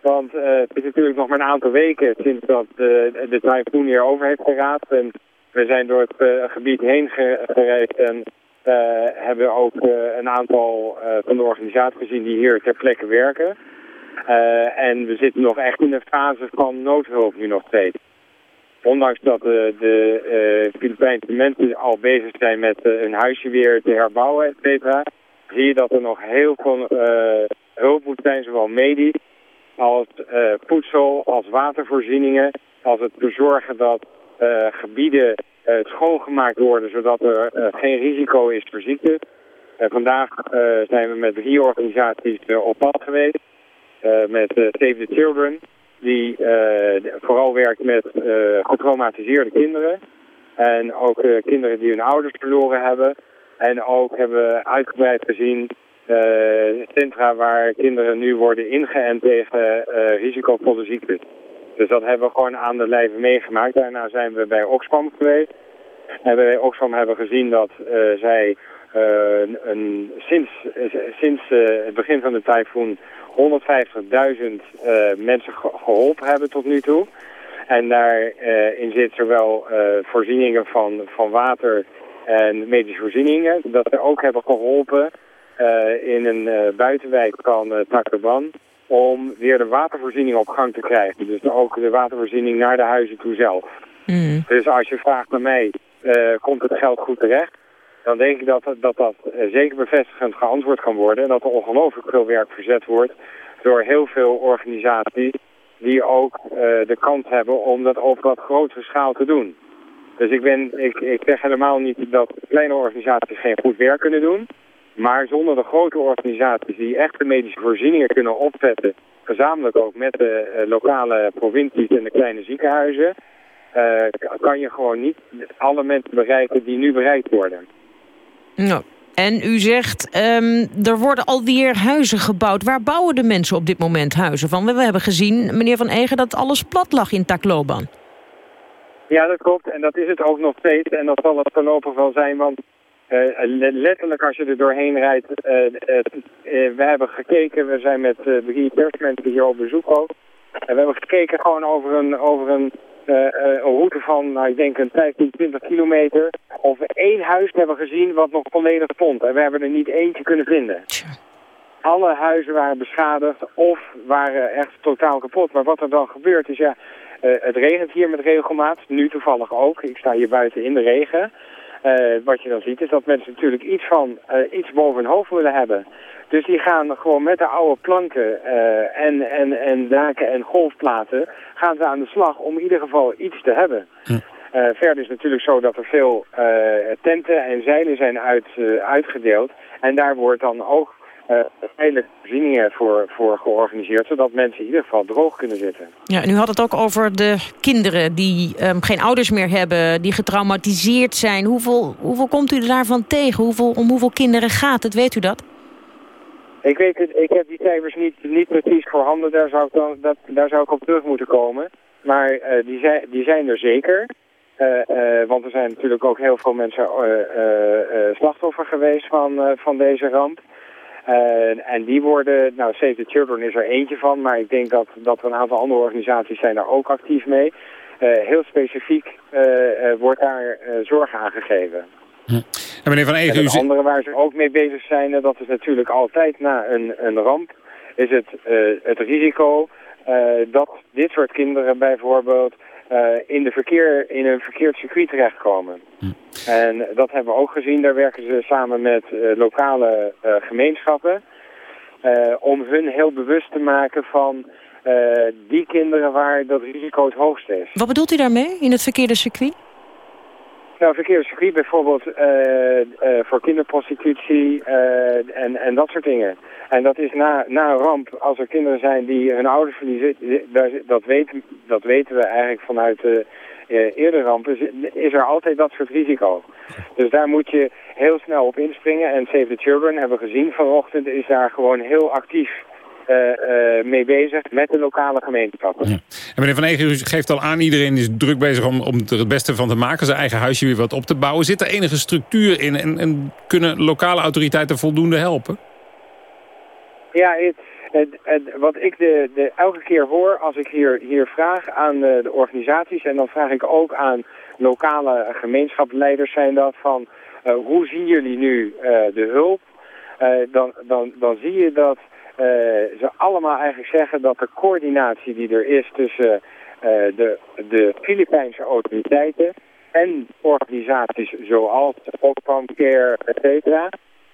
Want het is natuurlijk nog maar een aantal weken sinds dat de, de tyfoon hier over heeft geraasd. En we zijn door het eh, gebied heen ge- gereisd en eh, hebben ook eh, een aantal van de organisaties gezien die hier ter plekke werken. En we zitten nog echt in een fase van noodhulp nu nog steeds. Ondanks dat de, de Filipijnse mensen al bezig zijn met hun huisje weer te herbouwen, et cetera, zie je dat er nog heel veel hulp moet zijn, zowel medisch als voedsel, als watervoorzieningen, als het bezorgen dat gebieden eh, schoongemaakt worden, zodat er eh, geen risico is voor ziektes. Eh, vandaag eh, zijn we met drie organisaties eh, op pad geweest. Eh, met eh, Save the Children, die eh, vooral werkt met eh, getraumatiseerde kinderen. En ook eh, kinderen die hun ouders verloren hebben. En ook hebben we uitgebreid gezien eh, centra waar kinderen nu worden ingeënt tegen eh, risicovolle ziektes. Dus dat hebben we gewoon aan de lijve meegemaakt. Daarna zijn we bij Oxfam geweest. En bij Oxfam hebben we gezien dat eh, zij eh, een, sinds, eh, sinds het begin van de tyfoon 150.000 eh, mensen ge- geholpen hebben tot nu toe. En daarin zit zowel voorzieningen van, van water en medische voorzieningen. Dat we ook hebben geholpen eh, in een buitenwijk van uh, om weer de watervoorziening op gang te krijgen. Dus ook de watervoorziening naar de huizen toe zelf. Dus als je vraagt naar mij, eh, komt het geld goed terecht? Dan denk ik dat dat, dat eh, zeker bevestigend geantwoord kan worden. En dat er ongelooflijk veel werk verzet wordt door heel veel organisaties die ook eh, de kans hebben om dat op wat grotere schaal te doen. Dus ik, ben, ik, ik zeg helemaal niet dat kleine organisaties geen goed werk kunnen doen. Maar zonder de grote organisaties die echt de medische voorzieningen kunnen opzetten, gezamenlijk ook met de eh, lokale provincies en de kleine ziekenhuizen, eh, kan je gewoon niet alle mensen bereiken die nu bereikt worden. Nou, en u zegt, ehm, er worden alweer huizen gebouwd. Waar bouwen de mensen op dit moment huizen van? We hebben gezien, meneer Van Egen, dat alles plat lag in Tacloban. Ja, dat klopt. En dat is het ook nog steeds. En dat zal het voorlopig wel zijn, want letterlijk als je er doorheen rijdt... eh, eh, eh, we hebben gekeken, we zijn met eh, drie persmensen hier op bezoek ook. En we hebben gekeken gewoon over een, over een, eh, eh, een route van, nou, ik denk een 15, 20 kilometer... of we één huis hebben gezien wat nog volledig stond. En we hebben er niet eentje kunnen vinden. Alle huizen waren beschadigd of waren echt totaal kapot. Maar wat er dan gebeurt is, ja, het regent hier met regelmaat, nu toevallig ook. Ik sta hier buiten in de regen. Wat je dan ziet is dat mensen natuurlijk iets van iets boven hun hoofd willen hebben. Dus die gaan gewoon met de oude planken en, en, en daken en golfplaten gaan ze aan de slag om in ieder geval iets te hebben. Uh, verder is het natuurlijk zo dat er veel uh, tenten en zeilen zijn uit, uitgedeeld. En daar wordt dan ook hele voorzieningen voor, voor georganiseerd... zodat mensen in ieder geval droog kunnen zitten. Ja, en u had het ook over de kinderen die um, geen ouders meer hebben... die getraumatiseerd zijn. Hoeveel, hoeveel komt u daarvan tegen? Hoeveel, om hoeveel kinderen gaat het? Weet u dat? Ik weet het, ik heb die cijfers niet, niet precies voorhanden. Daar zou, ik dan, dat, daar zou ik op terug moeten komen. Maar die, zijn, die zijn er zeker. Uh, uh, want er zijn natuurlijk ook heel veel mensen slachtoffer geweest van, van deze ramp. En die worden, nou Save the Children is er eentje van, maar ik denk dat, dat er een aantal andere organisaties zijn daar ook actief mee. heel specifiek wordt daar zorg aan gegeven. Hm. En meneer Van Egen, en andere waar ze ook mee bezig zijn, dat is natuurlijk altijd na een, een ramp, is het, het risico dat dit soort kinderen bijvoorbeeld in, de verkeer, in een verkeerd circuit terechtkomen. Hm. En dat hebben we ook gezien. Daar werken ze samen met uh, lokale uh, gemeenschappen. om hun heel bewust te maken van die kinderen waar dat risico het hoogst is. Wat bedoelt u daarmee in het verkeerde circuit? Nou, verkeerde circuit bijvoorbeeld voor kinderprostitutie en, en dat soort dingen. En dat is na, na een ramp, als er kinderen zijn die hun ouders verliezen, dat weten, dat weten we eigenlijk vanuit de uh, eerdere rampen, is er altijd dat soort risico. Dus daar moet je heel snel op inspringen. En Save the Children, hebben we gezien vanochtend, is daar gewoon heel actief uh, uh, mee bezig met de lokale gemeenteschappen. Ja. En meneer Van Egen, u geeft al aan, iedereen is druk bezig om, om er het beste van te maken, zijn eigen huisje weer wat op te bouwen. Zit er enige structuur in en, en kunnen lokale autoriteiten voldoende helpen? Ja, wat ik de, de, elke keer hoor als ik hier, hier vraag aan de, de organisaties... en dan vraag ik ook aan lokale gemeenschapsleiders zijn dat van... Uh, hoe zien jullie nu uh, de hulp? Dan, dan, dan zie je dat ze allemaal eigenlijk zeggen dat de coördinatie die er is tussen de, de Filipijnse autoriteiten en organisaties zoals Oxfam Care, et cetera,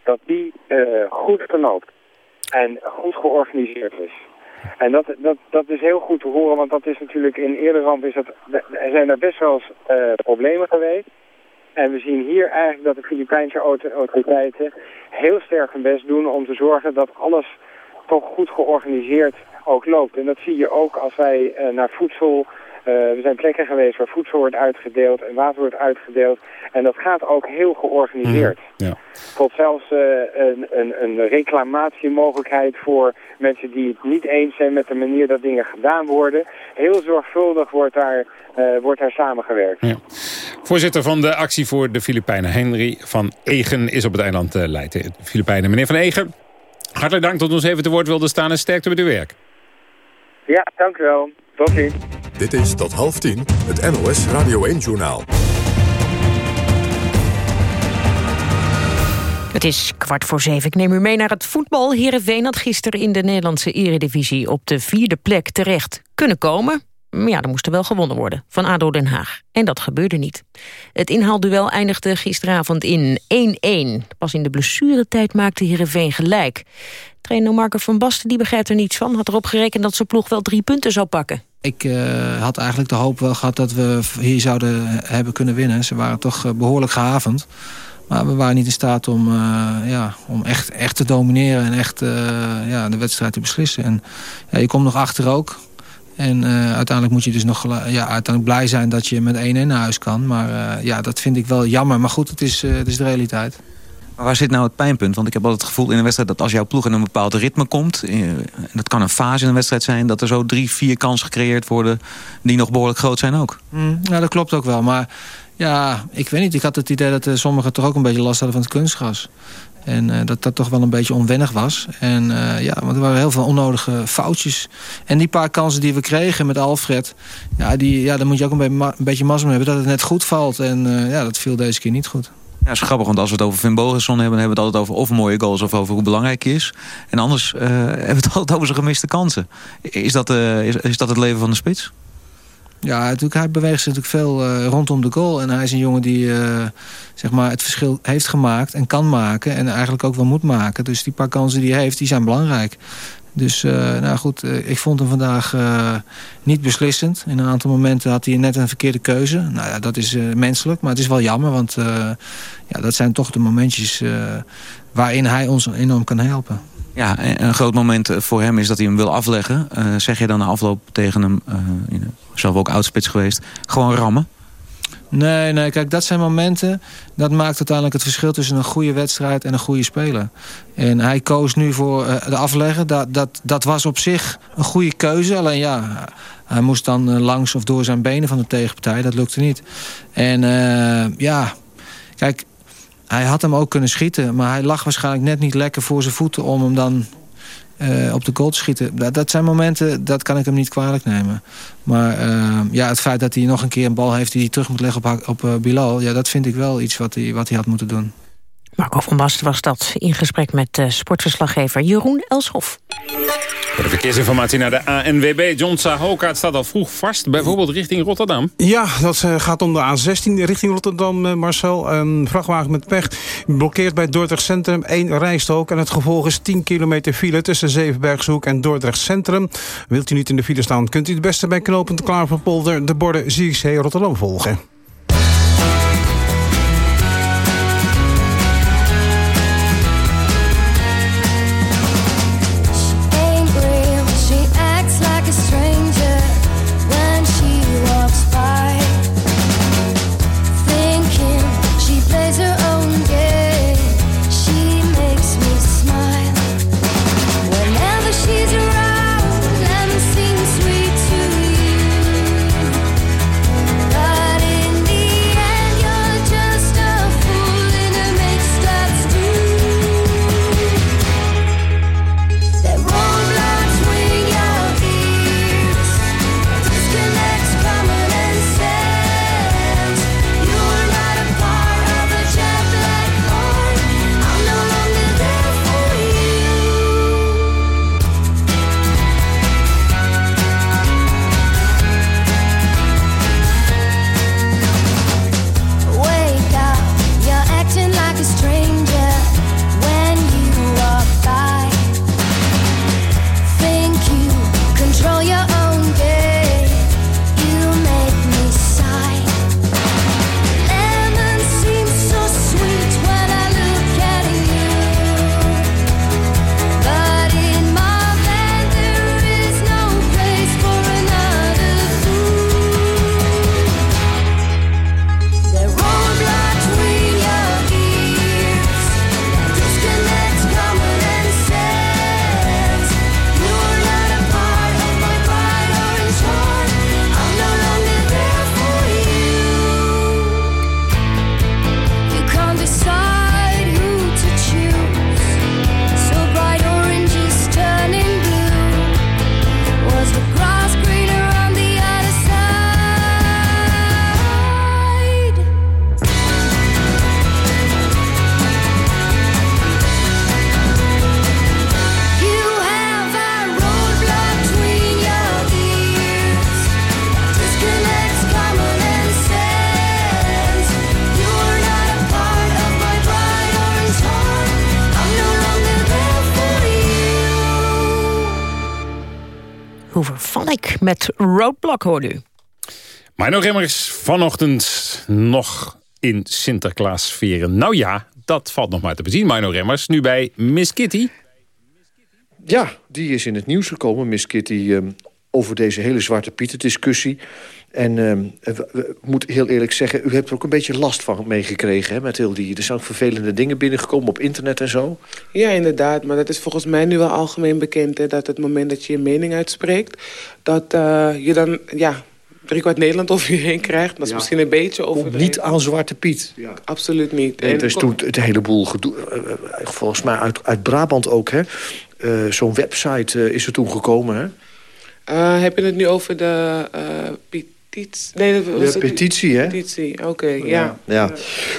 dat die goed verloopt en goed georganiseerd is. En dat, dat, dat is heel goed te horen, want dat is natuurlijk in eerder ramp is dat, er zijn er best wel eens uh, problemen geweest. En we zien hier eigenlijk dat de Filipijnse autoriteiten heel sterk hun best doen om te zorgen dat alles toch goed georganiseerd ook loopt. En dat zie je ook als wij uh, naar voedsel uh, er zijn plekken geweest waar voedsel wordt uitgedeeld en water wordt uitgedeeld. En dat gaat ook heel georganiseerd. Mm, ja. Tot zelfs uh, een, een, een reclamatiemogelijkheid voor mensen die het niet eens zijn met de manier dat dingen gedaan worden. Heel zorgvuldig wordt daar, uh, wordt daar samengewerkt. Ja. Voorzitter van de actie voor de Filipijnen, Henry van Egen, is op het eiland Leiden. De Filipijnen. Meneer van Egen, hartelijk dank dat u ons even te woord wilde staan en sterkte met uw werk. Ja, dank u wel. Tot ziens. Dit is tot half tien het NOS Radio 1-journaal. Het is kwart voor zeven. Ik neem u mee naar het voetbal. Heerenveen had gisteren in de Nederlandse eredivisie... op de vierde plek terecht kunnen komen. Maar ja, er moest er wel gewonnen worden van ADO Den Haag. En dat gebeurde niet. Het inhaalduel eindigde gisteravond in 1-1. Pas in de blessuretijd maakte Heerenveen gelijk. Trainer Marco van Basten die begrijpt er niets van. Had erop gerekend dat zijn ploeg wel drie punten zou pakken. Ik uh, had eigenlijk de hoop wel gehad dat we hier zouden hebben kunnen winnen. Ze waren toch uh, behoorlijk gehavend. Maar we waren niet in staat om, uh, ja, om echt, echt te domineren en echt ja, de wedstrijd te beslissen. En ja, je komt nog achter ook. En uiteindelijk moet je dus nog ja, uiteindelijk blij zijn dat je met 1-1 naar huis kan. Maar ja, dat vind ik wel jammer. Maar goed, het is, het is de realiteit. Maar waar zit nou het pijnpunt? Want ik heb altijd het gevoel in een wedstrijd dat als jouw ploeg in een bepaald ritme komt... Eh, en dat kan een fase in een wedstrijd zijn... dat er zo drie, vier kansen gecreëerd worden die nog behoorlijk groot zijn ook. Mm, ja, dat klopt ook wel. Maar ja, ik weet niet. Ik had het idee dat sommigen toch ook een beetje last hadden van het kunstgras. En uh, dat dat toch wel een beetje onwennig was. En uh, ja, want er waren heel veel onnodige foutjes. En die paar kansen die we kregen met Alfred... ja, die, ja dan moet je ook een, beetje, mazzel hebben dat het net goed valt. En uh, ja, dat viel deze keer niet goed. Ja, is grappig, want als we het over Finn Bogason hebben... hebben we het altijd over of mooie goals of over hoe belangrijk hij is. En anders hebben we het altijd over zijn gemiste kansen. Is dat, is, is dat het leven van de spits? Ja, natuurlijk, hij beweegt zich natuurlijk veel eh, rondom de goal. En hij is een jongen die eh, zeg maar het verschil heeft gemaakt en kan maken. En eigenlijk ook wel moet maken. Dus die paar kansen die hij heeft, die zijn belangrijk. Dus uh, nou goed, ik vond hem vandaag niet beslissend. In een aantal momenten had hij net een verkeerde keuze. Nou ja, dat is menselijk, maar het is wel jammer. Want ja, dat zijn toch de momentjes waarin hij ons enorm kan helpen. Ja, een groot moment voor hem is dat hij hem wil afleggen. zeg je dan na afloop tegen hem, zelf ook oudspits geweest, gewoon rammen? Nee, nee, kijk, dat zijn momenten... dat maakt uiteindelijk het verschil tussen een goede wedstrijd en een goede speler. En hij koos nu voor de afleggen. Dat, dat, dat was op zich een goede keuze. Alleen ja, hij moest dan langs of door zijn benen van de tegenpartij. Dat lukte niet. En ja, kijk, hij had hem ook kunnen schieten. Maar hij lag waarschijnlijk net niet lekker voor zijn voeten... om hem dan uh, op de goal te schieten. Dat, zijn momenten, dat kan ik hem niet kwalijk nemen. Maar uh, ja, het feit dat hij nog een keer een bal heeft... die hij terug moet leggen op, op uh, Bilal... Ja, dat vind ik wel iets wat hij, wat hij had moeten doen. Marco van Basten was dat in gesprek met sportverslaggever Jeroen Elshoff. De verkeersinformatie naar de ANWB. John Sahoka staat al vroeg vast, bijvoorbeeld richting Rotterdam. Ja, dat eh, gaat om de A16 richting Rotterdam, eh, Marcel. Een vrachtwagen met pech blokkeert bij Dordrecht Centrum één rijstrook. En het gevolg is 10 kilometer file tussen Zevenbergshoek en Dordrecht Centrum. Wilt u niet in de file staan, kunt u het beste bij knooppunt Klaverpolder... de borden Zierikzee Rotterdam volgen. Met Roadblock hoorde u. Maar nog immers vanochtend nog in Sinterklaas-sferen. Nou ja, dat valt nog maar te bezien, Mino Remmers. Nu bij Miss Kitty. Ja, die is in het nieuws gekomen, Miss Kitty... Um, over deze hele Zwarte Pieten En uh, we, moet heel eerlijk zeggen, u hebt er ook een beetje last van meegekregen. Hè, met heel die, er zijn ook vervelende dingen binnengekomen op internet en zo. Ja, inderdaad. Maar dat is volgens mij nu wel algemeen bekend. Hè, dat het moment dat je je mening uitspreekt... dat uh, je dan ja, drie kwart Nederland over je heen krijgt. Dat is ja. misschien een beetje over. Niet aan Zwarte Piet. Ja. Absoluut niet. En, er is toen het heleboel gedoe. Uh, volgens mij uit, uit Brabant ook. hè. Uh, Zo'n website is er toen gekomen. Hè? Uh, heb je het nu over de uh, petitie? Nee, dat was de petitie, hè? Petitie, oké, okay, ja. ja. ja.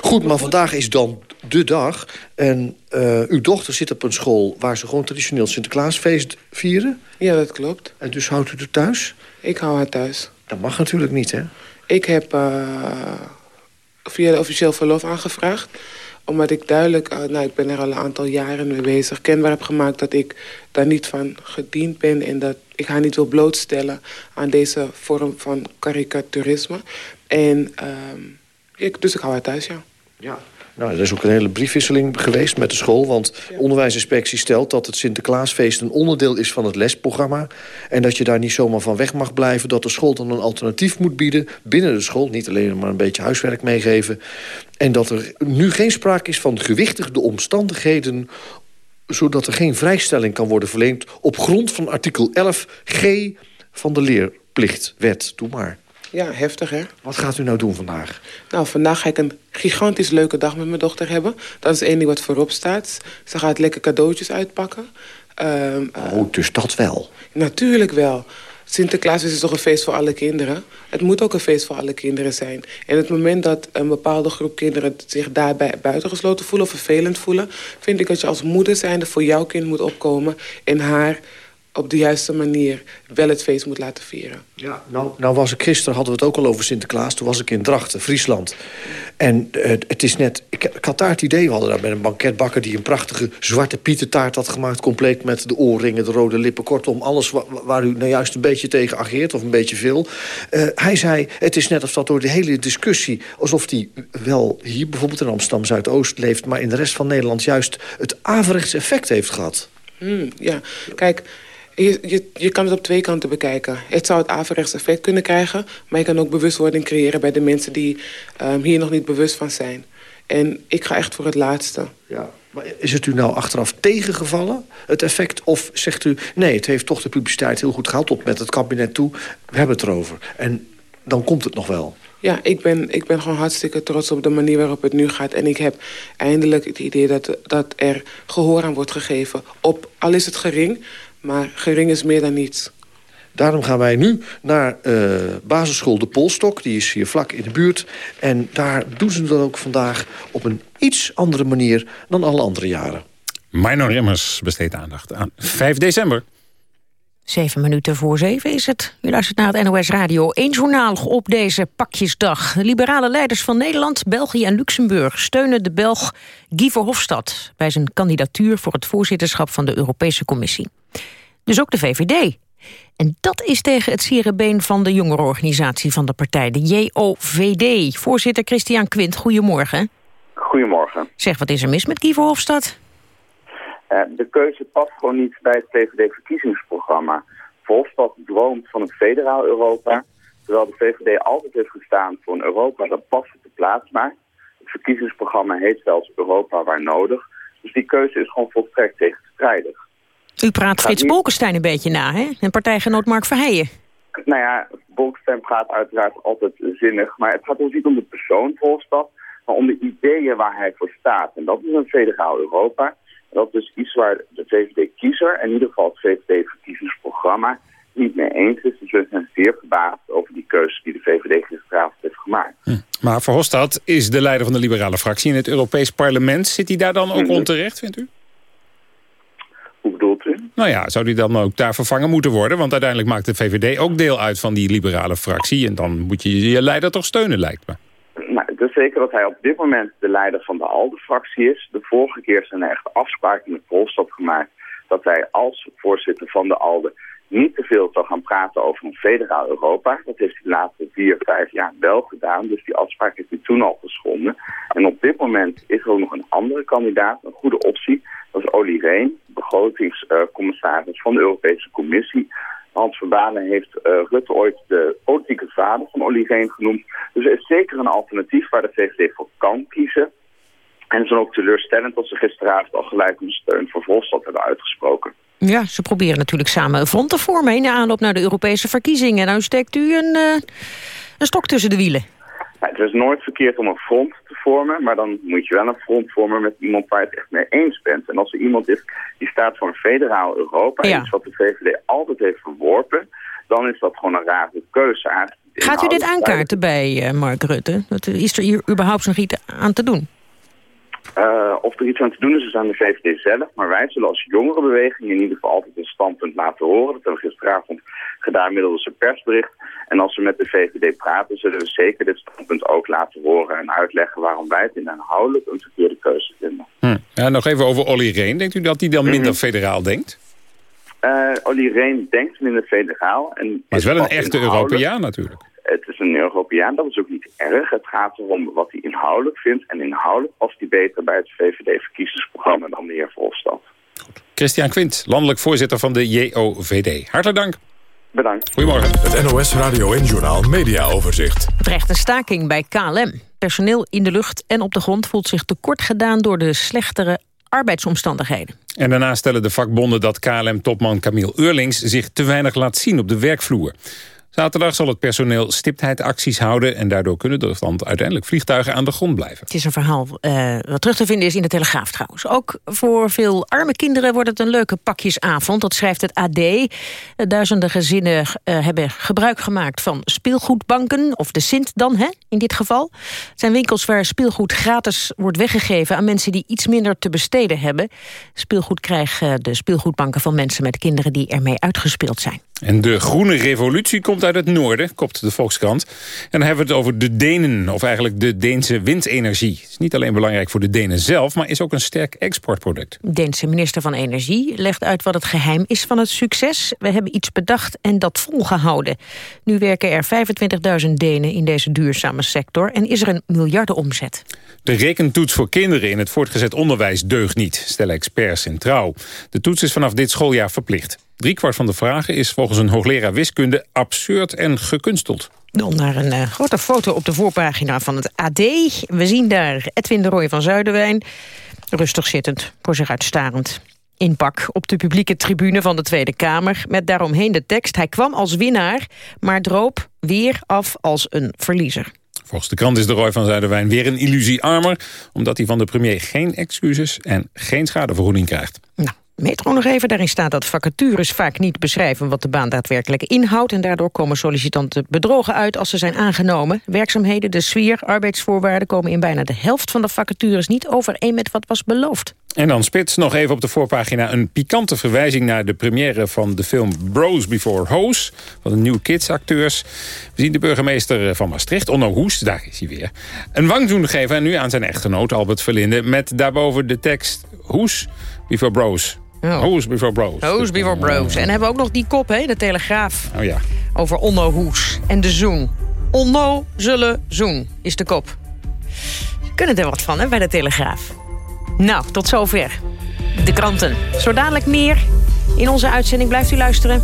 Goed, maar vandaag is dan de dag. En uh, uw dochter zit op een school waar ze gewoon traditioneel Sinterklaasfeest vieren. Ja, dat klopt. En dus houdt u het thuis? Ik hou haar thuis. Dat mag natuurlijk niet, hè? Ik heb uh, via de officieel verlof aangevraagd omdat ik duidelijk, uh, nou ik ben er al een aantal jaren mee bezig... kenbaar heb gemaakt dat ik daar niet van gediend ben... en dat ik haar niet wil blootstellen aan deze vorm van karikaturisme. En uh, ik, dus ik hou haar thuis, ja. Ja, nou, er is ook een hele briefwisseling geweest met de school... want ja. onderwijsinspectie stelt dat het Sinterklaasfeest een onderdeel is van het lesprogramma... en dat je daar niet zomaar van weg mag blijven... dat de school dan een alternatief moet bieden binnen de school. Niet alleen maar een beetje huiswerk meegeven. En dat er nu geen sprake is van gewichtigde omstandigheden zodat er geen vrijstelling kan worden verleend... op grond van artikel 11g van de leerplichtwet. Doe maar. Ja, heftig hè. Wat gaat u nou doen vandaag? Nou, vandaag ga ik een gigantisch leuke dag met mijn dochter hebben. Dat is één ding wat voorop staat. Ze gaat lekker cadeautjes uitpakken. Um, oh, dus dat wel? Natuurlijk wel. Sinterklaas is toch een feest voor alle kinderen. Het moet ook een feest voor alle kinderen zijn. En het moment dat een bepaalde groep kinderen zich daarbij buitengesloten voelen... of vervelend voelen... vind ik dat je als moeder zijnde voor jouw kind moet opkomen... en haar op de juiste manier wel het feest moet laten vieren. Ja, nou, nou was ik gisteren, hadden we het ook al over Sinterklaas... toen was ik in Drachten, Friesland. En uh, het is net, ik, ik, had daar het idee, we hadden daar met een banketbakker... die een prachtige zwarte pietentaart had gemaakt... compleet met de oorringen, de rode lippen, kortom... alles wa waar u nou juist een beetje tegen ageert, of een beetje veel. Uh, hij zei, het is net alsof dat door de hele discussie... alsof die wel hier bijvoorbeeld in Amsterdam-Zuidoost leeft... maar in de rest van Nederland juist het averechts effect heeft gehad. Hmm, ja, kijk... Je, je, je, kan het op twee kanten bekijken. Het zou het averechts effect kunnen krijgen... maar je kan ook bewustwording creëren bij de mensen die um, hier nog niet bewust van zijn. En ik ga echt voor het laatste. Ja. Maar is het u nou achteraf tegengevallen, het effect? Of zegt u, nee, het heeft toch de publiciteit heel goed gehaald... tot met het kabinet toe, we hebben het erover. En dan komt het nog wel. Ja, ik ben, ik ben gewoon hartstikke trots op de manier waarop het nu gaat. En ik heb eindelijk het idee dat, dat er gehoor aan wordt gegeven. Op, al is het gering, maar gering is meer dan niets. Daarom gaan wij nu naar uh, basisschool De Polstok. Die is hier vlak in de buurt. En daar doen ze dat ook vandaag op een iets andere manier dan alle andere jaren. Minor Remmers besteedt aandacht aan 5 december. Zeven minuten voor zeven is het. U luistert naar het NOS Radio. Eén journaal op deze pakjesdag. De liberale leiders van Nederland, België en Luxemburg... steunen de Belg Guy Verhofstadt... bij zijn kandidatuur voor het voorzitterschap van de Europese Commissie. Dus ook de VVD. En dat is tegen het zere been van de jongerenorganisatie van de partij, de JOVD. Voorzitter Christian Quint, goedemorgen. Goedemorgen. Zeg, wat is er mis met Guy Verhofstadt? Uh, de keuze past gewoon niet bij het VVD-verkiezingsprogramma. Verhofstadt droomt van een federaal Europa, terwijl de VVD altijd heeft gestaan voor een Europa dat past op de plaats maakt. Het verkiezingsprogramma heet zelfs Europa waar nodig. Dus die keuze is gewoon volstrekt tegenstrijdig. U praat Frits niet... Bolkestein een beetje na, hè? En partijgenoot Mark Verheijen. Nou ja, Bolkestein praat uiteraard altijd zinnig. Maar het gaat dus niet om de persoon Volstad, maar om de ideeën waar hij voor staat. En dat is een federaal Europa. En dat is iets waar de VVD-kiezer, in ieder geval het VVD-verkiezingsprogramma, niet mee eens is. Dus we zijn zeer verbaasd over die keuze die de VVD gisteravond heeft gemaakt. Hm. Maar Verhofstadt is de leider van de liberale fractie in het Europees Parlement. Zit hij daar dan ook hm. onterecht, vindt u? Hoe bedoelt u? Nou ja, zou die dan ook daar vervangen moeten worden? Want uiteindelijk maakt de VVD ook deel uit van die liberale fractie. En dan moet je je leider toch steunen, lijkt me. Het is zeker dat hij op dit moment de leider van de ALDE-fractie is. De vorige keer zijn er echt afspraken met Polstad gemaakt... dat hij als voorzitter van de ALDE niet te veel zou gaan praten over een federaal Europa. Dat heeft hij de laatste vier, vijf jaar wel gedaan. Dus die afspraak heeft hij toen al geschonden. En op dit moment is er ook nog een andere kandidaat, een goede optie. Dat is Olly Reen, begrotingscommissaris van de Europese Commissie. Hans Verbanen heeft uh, Rutte ooit de politieke vader van Olly Reen genoemd. Dus er is zeker een alternatief waar de VVD voor kan kiezen. En het is ook teleurstellend dat ze gisteravond al gelijk een steun voor Volstad hebben uitgesproken. Ja, ze proberen natuurlijk samen een front te vormen... in de aanloop naar de Europese verkiezingen. Nou steekt u een, uh, een stok tussen de wielen. Ja, het is nooit verkeerd om een front te vormen... maar dan moet je wel een front vormen met iemand waar je het echt mee eens bent. En als er iemand is die staat voor een federaal Europa... Ja. iets wat de VVD altijd heeft verworpen... dan is dat gewoon een rare keuze. Gaat u dit aankaarten bij uh, Mark Rutte? Is er hier überhaupt nog iets aan te doen? Uh, of er iets aan te doen is, is aan de VVD zelf. Maar wij zullen als jongere beweging in ieder geval altijd een standpunt laten horen. Dat hebben we gisteravond gedaan middels een persbericht. En als we met de VVD praten, zullen we zeker dit standpunt ook laten horen... en uitleggen waarom wij het inhoudelijk een verkeerde keuze vinden. Hm. Ja, nog even over Olly Reen. Denkt u dat hij dan minder Mhm. federaal denkt? Uh, Olly Reen denkt minder federaal. En Maar is wel een echte Europeaan natuurlijk. Het is een Europeaan, dat is ook niet erg. Het gaat erom wat hij inhoudelijk vindt. En inhoudelijk past hij beter bij het VVD-verkiezingsprogramma dan de heer Verhofstadt. Christian Quint, landelijk voorzitter van de JOVD. Hartelijk dank. Bedankt. Goedemorgen. Het NOS Radio en Journaal Media Overzicht. Het dreigt een staking bij KLM. Personeel in de lucht en op de grond voelt zich tekort gedaan... door de slechtere arbeidsomstandigheden. En daarna stellen de vakbonden dat KLM-topman Camille Eurlings... zich te weinig laat zien op de werkvloer. Zaterdag zal het personeel stiptheidacties houden... en daardoor kunnen er dan uiteindelijk vliegtuigen aan de grond blijven. Het is een verhaal eh, wat terug te vinden is in de Telegraaf trouwens. Ook voor veel arme kinderen wordt het een leuke pakjesavond. Dat schrijft het AD. Duizenden gezinnen eh, hebben gebruik gemaakt van speelgoedbanken. Of de Sint dan, hè, in dit geval. Het zijn winkels waar speelgoed gratis wordt weggegeven... aan mensen die iets minder te besteden hebben. Speelgoed krijgen de speelgoedbanken van mensen met kinderen... die ermee uitgespeeld zijn. En de groene revolutie komt uit het noorden, kopt de Volkskrant. En dan hebben we het over de Denen, of eigenlijk de Deense windenergie. Het is niet alleen belangrijk voor de Denen zelf, maar is ook een sterk exportproduct. De Deense minister van Energie legt uit wat het geheim is van het succes. We hebben iets bedacht en dat volgehouden. Nu werken er 25.000 Denen in deze duurzame sector... en is er een miljardenomzet. De rekentoets voor kinderen in het voortgezet onderwijs deugt niet, stellen experts in Trouw. De toets is vanaf dit schooljaar verplicht. Driekwart van de vragen is volgens een hoogleraar wiskunde absurd en gekunsteld. Dan naar een eh, grote foto op de voorpagina van het AD. We zien daar Edwin de Rooij van Zuiderwijn. Rustig zittend, voor zich uitstarend. In pak op de publieke tribune van de Tweede Kamer... met daaromheen de tekst... hij kwam als winnaar, maar droop weer af als een verliezer. Volgens de krant is de Roy van Zuiderwijn weer een illusie armer... omdat hij van de premier geen excuses en geen schadevergoeding krijgt. Nou, Metro nog even, daarin staat dat vacatures vaak niet beschrijven wat de baan daadwerkelijk inhoudt. En daardoor komen sollicitanten bedrogen uit als ze zijn aangenomen. Werkzaamheden, de sfeer, arbeidsvoorwaarden komen in bijna de helft van de vacatures niet overeen met wat was beloofd. En dan spits nog even op de voorpagina een pikante verwijzing naar de première van de film Bros Before Hoes van de New Kids acteurs. We zien de burgemeester van Maastricht, Onno Hoes, daar is hij weer, een wangzoen geven en nu aan zijn echtgenoot Albert Verlinde met daarboven de tekst Hoes Before Bros. Hoes Before Bros. Hoes before bros. En hebben we ook nog die kop, hè, de Telegraaf, Oh ja. over Onno Hoes en de zoen. Onno zullen zoen, is de kop. Ze kunnen er wat van, hè, bij de Telegraaf. Nou, tot zover. De kranten. Zo dadelijk meer in onze uitzending. Blijft u luisteren.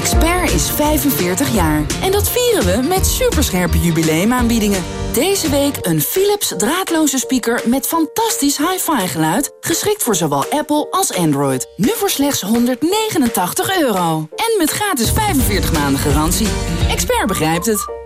Expert is 45 jaar. En dat vieren we met superscherpe jubileumaanbiedingen. Deze week een Philips draadloze speaker met fantastisch hi-fi geluid... geschikt voor zowel Apple als Android. Nu voor slechts 189 euro. En met gratis 45 maanden garantie. Expert begrijpt het.